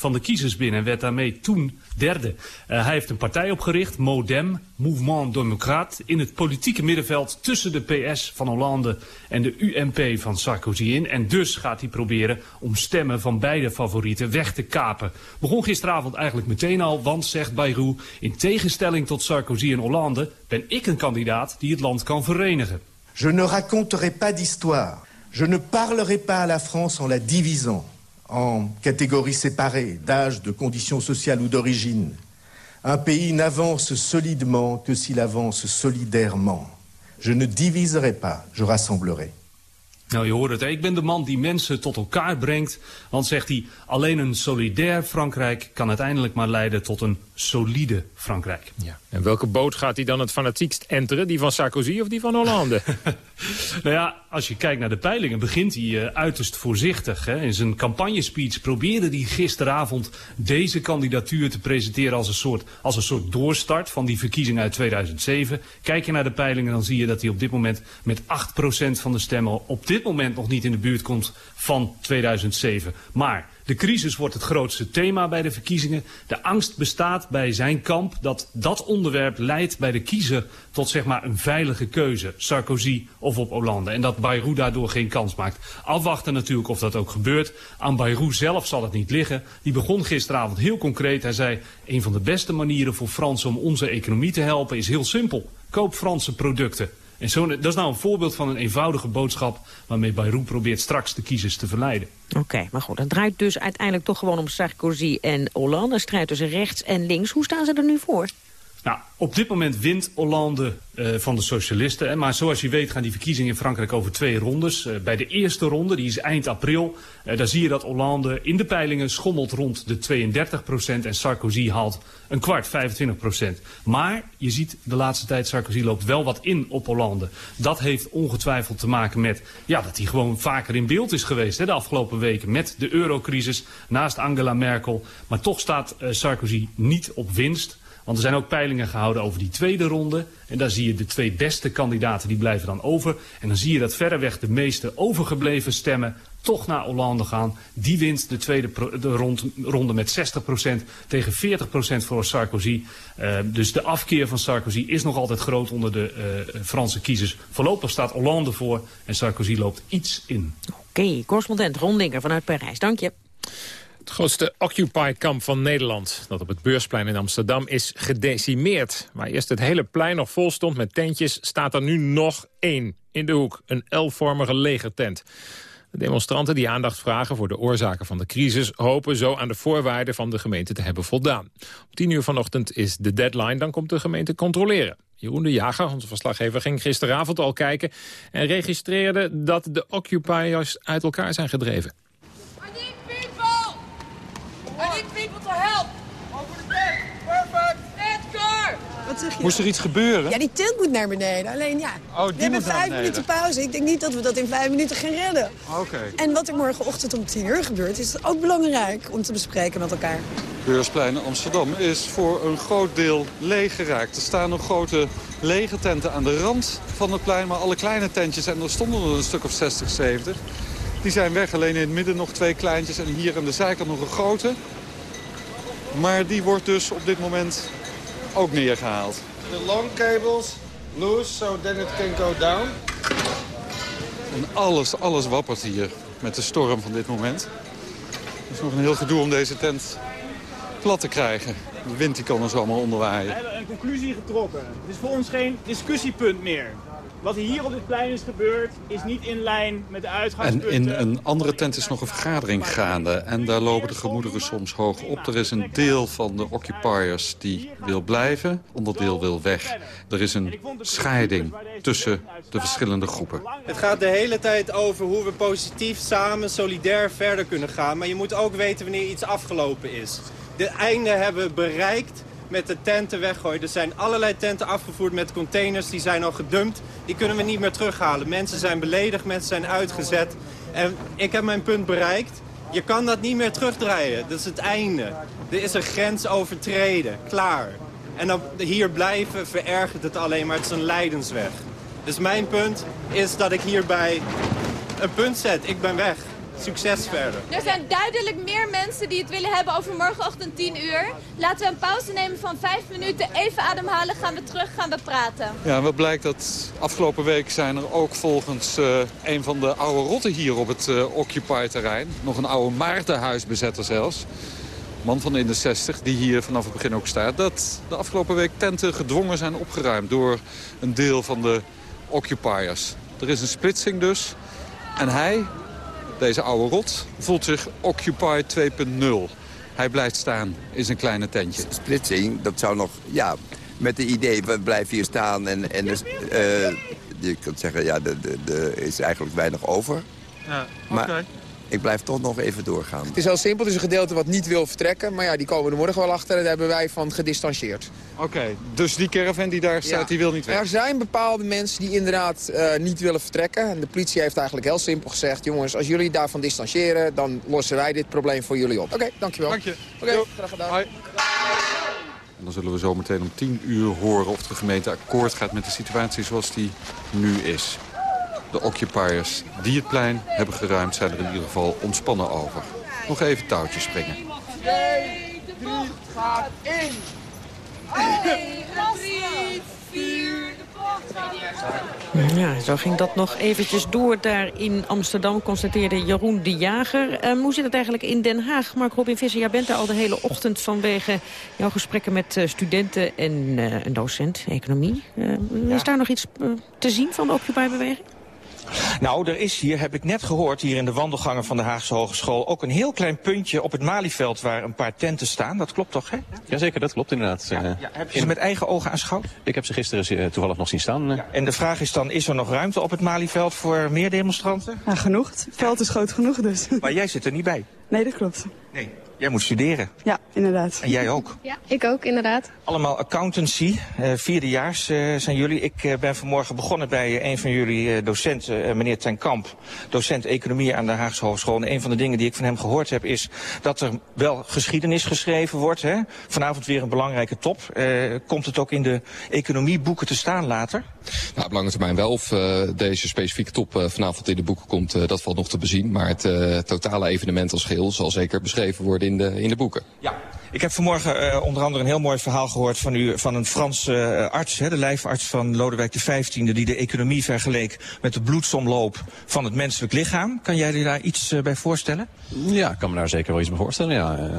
[SPEAKER 44] van de kiezers binnen en werd daarmee toen derde. Uh, hij heeft een partij opgericht, MoDem, Mouvement Democrate, in het politieke middenveld tussen de PS van Hollande en de UMP van Sarkozy in. En dus gaat hij proberen om stemmen van beide favorieten weg te kapen. Begon gisteravond eigenlijk meteen al, want zegt Bayrou, in tegenstelling tot Sarkozy en Hollande ben ik een kandidaat die het land kan verenigen.
[SPEAKER 14] Je ne raconterai pas d'histoire. Je ne parlerai pas à la France en la divisant en catégories séparées, d'âge, de conditions sociales ou d'origine. Un pays n'avance solidement que s'il avance solidairement. Je ne diviserai pas, je rassemblerai.
[SPEAKER 44] Nou, je hoort het. Ik ben de man die mensen tot elkaar brengt. Want, zegt hij, alleen een solidair Frankrijk kan uiteindelijk maar leiden tot een solide Frankrijk.
[SPEAKER 6] Ja. En welke boot gaat hij dan het fanatiekst enteren? Die van Sarkozy of die van Hollande? [LAUGHS]
[SPEAKER 44] nou ja, als je kijkt naar de peilingen begint hij uh, uiterst voorzichtig. Hè. In zijn campagnespeech probeerde hij gisteravond deze kandidatuur te presenteren als een, soort, als een soort doorstart van die verkiezingen uit 2007. Kijk je naar de peilingen dan zie je dat hij op dit moment met 8% van de stemmen op dit moment nog niet in de buurt komt van 2007. Maar de crisis wordt het grootste thema bij de verkiezingen. De angst bestaat bij zijn kamp dat dat onderwerp leidt bij de kiezer tot zeg maar een veilige keuze. Sarkozy of op Hollande. En dat Bayrou daardoor geen kans maakt. Afwachten natuurlijk of dat ook gebeurt. Aan Bayrou zelf zal het niet liggen. Die begon gisteravond heel concreet. Hij zei, een van de beste manieren voor Fransen om onze economie te helpen is heel simpel. Koop Franse producten. En zo, dat is nou een voorbeeld van een eenvoudige boodschap... waarmee Bayrou probeert straks de kiezers te verleiden.
[SPEAKER 7] Oké, maar goed, het draait dus uiteindelijk toch gewoon om Sarkozy en Hollande. Een strijd tussen rechts en links. Hoe staan ze er nu voor?
[SPEAKER 44] Nou, op dit moment wint Hollande uh, van de socialisten. Hè. Maar zoals je weet gaan die verkiezingen in Frankrijk over twee rondes. Uh, bij de eerste ronde, die is eind april, uh, daar zie je dat Hollande in de peilingen schommelt rond de 32% en Sarkozy haalt een kwart, 25% Maar je ziet de laatste tijd, Sarkozy loopt wel wat in op Hollande. Dat heeft ongetwijfeld te maken met ja, dat hij gewoon vaker in beeld is geweest hè, de afgelopen weken. Met de eurocrisis naast Angela Merkel. Maar toch staat Sarkozy niet op winst. Want er zijn ook peilingen gehouden over die tweede ronde. En daar zie je de twee beste kandidaten, die blijven dan over. En dan zie je dat verreweg de meeste overgebleven stemmen toch naar Hollande gaan. Die wint de tweede de rond, ronde met 60% tegen 40% voor Sarkozy. Uh, dus de afkeer van Sarkozy is nog altijd groot onder de uh, Franse kiezers. Voorlopig staat Hollande voor en Sarkozy loopt iets in.
[SPEAKER 7] Oké, correspondent Rondinger vanuit Parijs. Dank je.
[SPEAKER 6] Het grootste Occupy-kamp van Nederland, dat op het Beursplein in Amsterdam, is gedecimeerd. Waar eerst het hele plein nog vol stond met tentjes, staat er nu nog één in de hoek. Een L-vormige legertent. De demonstranten die aandacht vragen voor de oorzaken van de crisis... hopen zo aan de voorwaarden van de gemeente te hebben voldaan. Om tien uur vanochtend is de deadline, dan komt de gemeente controleren. Jeroen de Jager, onze verslaggever, ging gisteravond al kijken... en registreerde dat de occupiers uit elkaar zijn gedreven.
[SPEAKER 45] Moest er iets gebeuren?
[SPEAKER 46] Ja, die tent moet naar beneden. Alleen ja,
[SPEAKER 45] oh,
[SPEAKER 46] we hebben vijf minuten pauze. Ik denk niet dat we dat in vijf minuten gaan redden.
[SPEAKER 45] Oké.
[SPEAKER 46] En wat er morgenochtend om tien uur gebeurt, is ook belangrijk om te bespreken met elkaar.
[SPEAKER 45] Beursplein Amsterdam is voor een groot deel leeg geraakt. Er staan nog grote lege tenten aan de rand van het plein, maar alle kleine tentjes, en er stonden er een stuk of 60, 70, die zijn weg. Alleen in het midden nog twee kleintjes en hier aan de zijkant nog een grote. Maar die wordt dus op dit moment ook neergehaald.
[SPEAKER 47] The long cables loose, so then it can go down.
[SPEAKER 45] En alles, alles wappert hier met de storm van dit moment. Het is nog een heel gedoe om deze tent plat te krijgen. De wind die kan er zo allemaal onderwaaien.
[SPEAKER 48] We hebben een conclusie getrokken. Het is voor ons geen discussiepunt meer. Wat hier op dit plein is gebeurd, is niet in lijn met de uitgangspunten.
[SPEAKER 45] En in een andere tent is nog een vergadering gaande. En daar lopen de gemoederen soms hoog op. Er is een deel van de occupiers die wil blijven, onderdeel wil weg. Er is een scheiding tussen de verschillende groepen.
[SPEAKER 47] Het gaat de hele tijd over hoe we positief, samen, solidair verder kunnen gaan. Maar je moet ook weten wanneer iets afgelopen is. De einde hebben we bereikt met de tenten weggooien. Er zijn allerlei tenten afgevoerd met containers, die zijn al gedumpt. Die kunnen we niet meer terughalen. Mensen zijn beledigd, mensen zijn uitgezet. En ik heb mijn punt bereikt. Je kan dat niet meer terugdraaien. Dat is het einde. Er is een grens overtreden. Klaar. En hier blijven verergert het alleen maar. Het is een leidensweg. Dus mijn punt is dat ik hierbij een punt zet. Ik ben weg. Succes verder.
[SPEAKER 49] Er zijn duidelijk meer mensen die het willen hebben over morgenochtend 10 uur. Laten we een pauze nemen van 5 minuten. Even ademhalen, gaan we terug, gaan we praten.
[SPEAKER 45] Ja, wat blijkt dat afgelopen week zijn er ook volgens uh, een van de oude rotten hier op het uh, Occupy-terrein... nog een oude Maartenhuisbezetter zelfs man van in de 60, die hier vanaf het begin ook staat... dat de afgelopen week tenten gedwongen zijn opgeruimd door een deel van de occupiers. Er is een splitsing dus. En hij, deze oude rot voelt zich Occupy 2.0. Hij blijft staan in zijn kleine tentje.
[SPEAKER 50] Splitsing, dat zou nog, ja, met de idee, we blijven hier staan en, en dus, uh, je kunt zeggen, ja, er is eigenlijk weinig over.
[SPEAKER 45] Ja, oké.
[SPEAKER 50] Ik blijf toch nog even doorgaan.
[SPEAKER 51] Het is heel simpel, het is een gedeelte wat niet wil vertrekken. Maar ja, die komen er morgen wel achter en daar hebben wij van gedistanceerd.
[SPEAKER 45] Oké, dus die caravan die daar staat, die wil niet weg?
[SPEAKER 51] Er zijn bepaalde mensen die inderdaad uh, niet willen vertrekken. En de politie heeft eigenlijk heel simpel gezegd... jongens, als jullie daarvan distancieren, dan lossen wij dit probleem voor jullie op. Oké, okay, dankjewel.
[SPEAKER 45] Dank je.
[SPEAKER 51] Oké, okay, graag gedaan.
[SPEAKER 45] Hoi. En dan zullen we zo meteen om 10 uur horen of de gemeente akkoord gaat met de situatie zoals die nu is. De occupiers die het plein hebben geruimd zijn er in ieder geval ontspannen over. Nog even touwtjes springen.
[SPEAKER 47] 2, de bocht gaat in. 3, 4, de bocht gaat
[SPEAKER 7] Ja, zo ging dat nog eventjes door daar in Amsterdam, constateerde Jeroen de Jager. Um, hoe zit het eigenlijk in Den Haag? Mark Robin Visser, jij bent daar al de hele ochtend vanwege jouw gesprekken met uh, studenten en uh, een docent economie. Uh, ja. Is daar nog iets te zien van de Occupy-beweging?
[SPEAKER 10] Nou, er is hier, heb ik net gehoord, hier in de wandelgangen van de Haagse Hogeschool... ook een heel klein puntje op het Malieveld waar een paar tenten staan. Dat klopt toch, hè?
[SPEAKER 12] Jazeker, dat klopt inderdaad.
[SPEAKER 10] Ja,
[SPEAKER 12] Eh,
[SPEAKER 10] ja, heb je ze met eigen ogen aanschouwd?
[SPEAKER 12] Ik heb ze gisteren eh, toevallig nog zien staan. eh.
[SPEAKER 10] En de vraag is dan, is er nog ruimte op het Malieveld voor meer demonstranten?
[SPEAKER 11] Ja, genoeg. Het veld is groot genoeg dus.
[SPEAKER 10] Maar jij zit er niet bij.
[SPEAKER 11] Nee, dat klopt.
[SPEAKER 10] Nee. Jij moet studeren.
[SPEAKER 11] Ja, inderdaad.
[SPEAKER 10] En jij ook.
[SPEAKER 11] Ja, ik ook, inderdaad.
[SPEAKER 10] Allemaal accountancy, eh, vierdejaars eh, zijn jullie. Ik eh, ben vanmorgen begonnen bij een van jullie eh, docenten, eh, meneer Ten Kamp. Docent economie aan de Haagse Hogeschool. En een van de dingen die ik van hem gehoord heb is dat er wel geschiedenis geschreven wordt. Hè? Vanavond weer een belangrijke top. Eh, komt het ook in de economieboeken te staan later?
[SPEAKER 51] Nou, op lange termijn wel. Of eh, deze specifieke top eh, vanavond in de boeken komt, eh, dat valt nog te bezien. Maar het eh, totale evenement als geheel zal zeker beschreven worden in de, in de boeken.
[SPEAKER 10] Ja. Ik heb vanmorgen eh, onder andere een heel mooi verhaal gehoord van, u, van een Franse arts, hè, de lijfarts van Lodewijk XV, die de economie vergeleek met de bloedsomloop van het menselijk lichaam. Kan jij je daar iets bij voorstellen?
[SPEAKER 12] Ja, ik kan me daar zeker wel iets bij voorstellen. Ja, eh,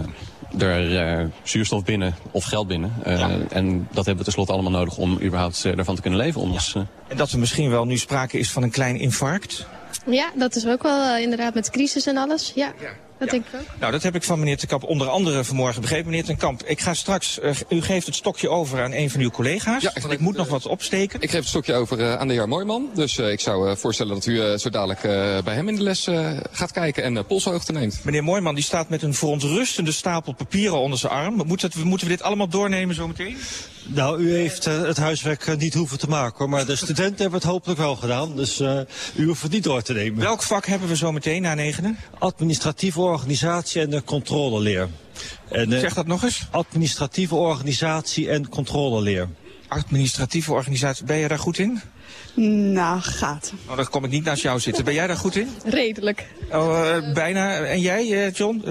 [SPEAKER 12] er eh, zuurstof binnen of geld binnen. Eh, En dat hebben we tenslotte allemaal nodig om überhaupt eh, ervan te kunnen leven. Eh,
[SPEAKER 10] En dat er misschien wel nu sprake is van een klein infarct?
[SPEAKER 13] Ja, dat is ook wel inderdaad met crisis en alles. Ja, dat denk ik ook.
[SPEAKER 10] Nou, dat heb ik van meneer Ten Kamp onder andere vanmorgen begrepen. Meneer Ten Kamp, ik ga straks, eh, u geeft het stokje over aan een van uw collega's.
[SPEAKER 51] Ja,
[SPEAKER 10] want ik moet nog wat opsteken.
[SPEAKER 51] Ik geef het stokje over eh, aan de heer Mooiman. Dus eh, ik zou eh, voorstellen dat u eh, zo dadelijk eh, bij hem in de les eh, gaat kijken en uh, polshoogte neemt.
[SPEAKER 10] Meneer Mooiman die staat met een verontrustende stapel papieren onder zijn arm. Moet het, moeten we dit allemaal doornemen zometeen?
[SPEAKER 52] Nou, u heeft eh, het huiswerk eh, niet hoeven te maken, hoor. maar de studenten hebben het hopelijk wel gedaan. Dus eh, u hoeft het niet door te nemen.
[SPEAKER 10] Welk vak hebben we zo meteen na negenen?
[SPEAKER 52] Administratieve organisatie en de controleleer. En, eh,
[SPEAKER 10] Zeg dat nog eens.
[SPEAKER 52] Administratieve organisatie en controleleer.
[SPEAKER 10] Administratieve organisatie, ben je daar goed in?
[SPEAKER 11] Nou, gaat.
[SPEAKER 10] Nou, dan kom ik niet naast jou zitten. Ben jij daar goed in?
[SPEAKER 13] Redelijk.
[SPEAKER 10] Oh, eh, bijna. En jij, eh, John?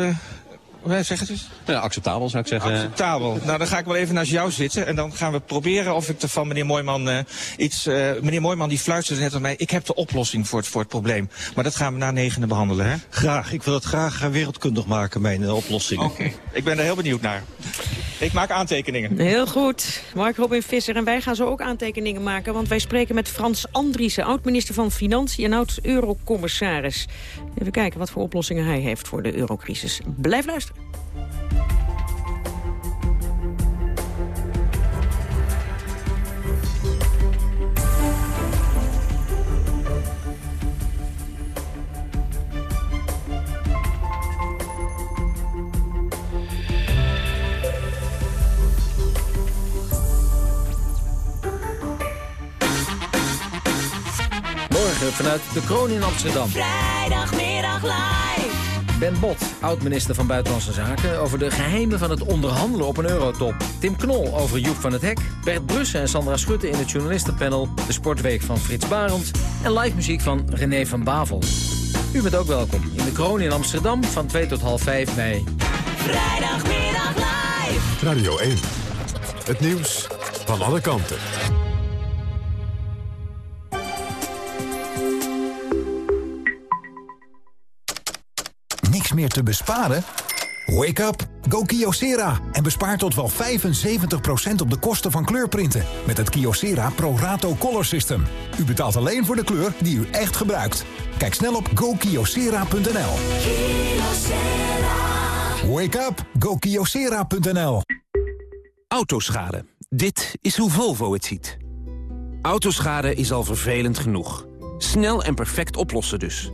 [SPEAKER 10] Zeg het eens.
[SPEAKER 12] ja, acceptabel zou ik zeggen.
[SPEAKER 10] Acceptabel. Nou, dan ga ik wel even naast jou zitten. En dan gaan we proberen of ik er van meneer Mooiman eh, iets... eh, meneer Mooiman die fluisterde net aan mij. Ik heb de oplossing voor het, voor het probleem. Maar dat gaan we na negende behandelen, hè?
[SPEAKER 52] Graag. Ik wil het graag eh, wereldkundig maken, mijn oplossing.
[SPEAKER 10] Oké. Ik ben er heel benieuwd naar. Ik maak aantekeningen.
[SPEAKER 7] Heel goed. Mark Robin Visser en wij gaan zo ook aantekeningen maken... want wij spreken met Frans Andriessen, oud-minister van Financiën... en oud-eurocommissaris. Even kijken wat voor oplossingen hij heeft voor de eurocrisis. Blijf luisteren.
[SPEAKER 45] Vanuit de Kroon in Amsterdam.
[SPEAKER 53] Vrijdagmiddag live.
[SPEAKER 45] Ben Bot, oud-minister van Buitenlandse Zaken... over de geheimen van het onderhandelen op een eurotop. Tim Knol over Joep van het Hek. Bert Brussen en Sandra Schutte in het journalistenpanel. De Sportweek van Frits Barend. En live muziek van René van Bavel. U bent ook welkom in de Kroon in Amsterdam van 2 tot half 5 mei.
[SPEAKER 53] Vrijdagmiddag live.
[SPEAKER 54] Radio 1. Het nieuws van alle kanten.
[SPEAKER 55] Meer te besparen? Wake up, go Kyocera en bespaar tot wel 75% op de kosten van kleurprinten met het Kyocera Pro Rato Color System. U betaalt alleen voor de kleur die u echt gebruikt. Kijk snel op gokyocera.nl. Wake up, go Kyocera.nl.
[SPEAKER 27] Autoschade. Dit is hoe Volvo het ziet. Autoschade is al vervelend genoeg. Snel en perfect oplossen dus.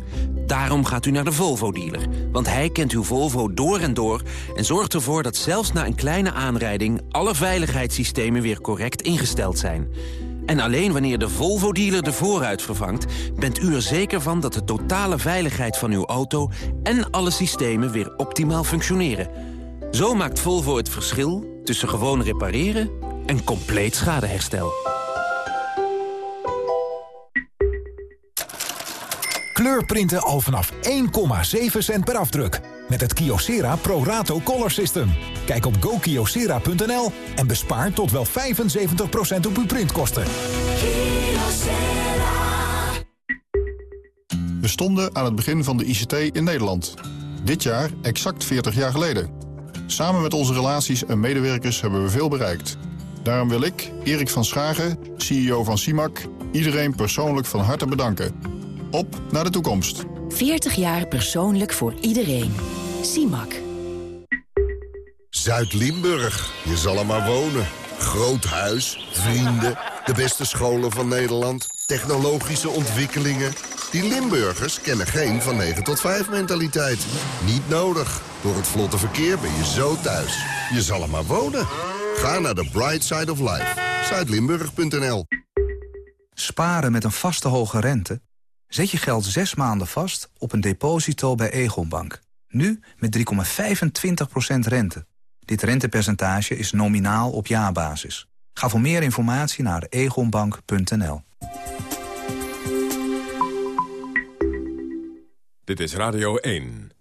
[SPEAKER 27] Daarom gaat u naar de Volvo-dealer. Want hij kent uw Volvo door en door... en zorgt ervoor dat zelfs na een kleine aanrijding... alle veiligheidssystemen weer correct ingesteld zijn. En alleen wanneer de Volvo-dealer de voorruit vervangt... bent u er zeker van dat de totale veiligheid van uw auto... en alle systemen weer optimaal functioneren. Zo maakt Volvo het verschil tussen gewoon repareren... en compleet schadeherstel.
[SPEAKER 55] Kleurprinten al vanaf 1,7 cent per afdruk. Met het Kyocera Pro Rato Color System. Kijk op gokyocera.nl en bespaar tot wel 75% op uw printkosten.
[SPEAKER 56] We stonden aan het begin van de ICT in Nederland. Dit jaar exact 40 jaar geleden. Samen met onze relaties en medewerkers hebben we veel bereikt. Daarom wil ik, Erik van Schagen, CEO van CIMAC, iedereen persoonlijk van harte bedanken. Op naar de toekomst.
[SPEAKER 57] 40 jaar persoonlijk voor iedereen. CIMAC.
[SPEAKER 29] Zuid-Limburg. Je zal er maar wonen. Groot huis, vrienden, de beste scholen van Nederland, technologische ontwikkelingen. Die Limburgers kennen geen van 9 tot 5 mentaliteit. Niet nodig. Door het vlotte verkeer ben je zo thuis. Je zal er maar wonen. Ga naar de Bright Side of Life. Zuidlimburg.nl
[SPEAKER 2] Sparen met een vaste hoge rente? Zet je geld zes maanden vast op een deposito bij Egonbank. Nu met 3,25% rente. Dit rentepercentage is nominaal op jaarbasis. Ga voor meer informatie naar egonbank.nl.
[SPEAKER 51] Dit is Radio 1.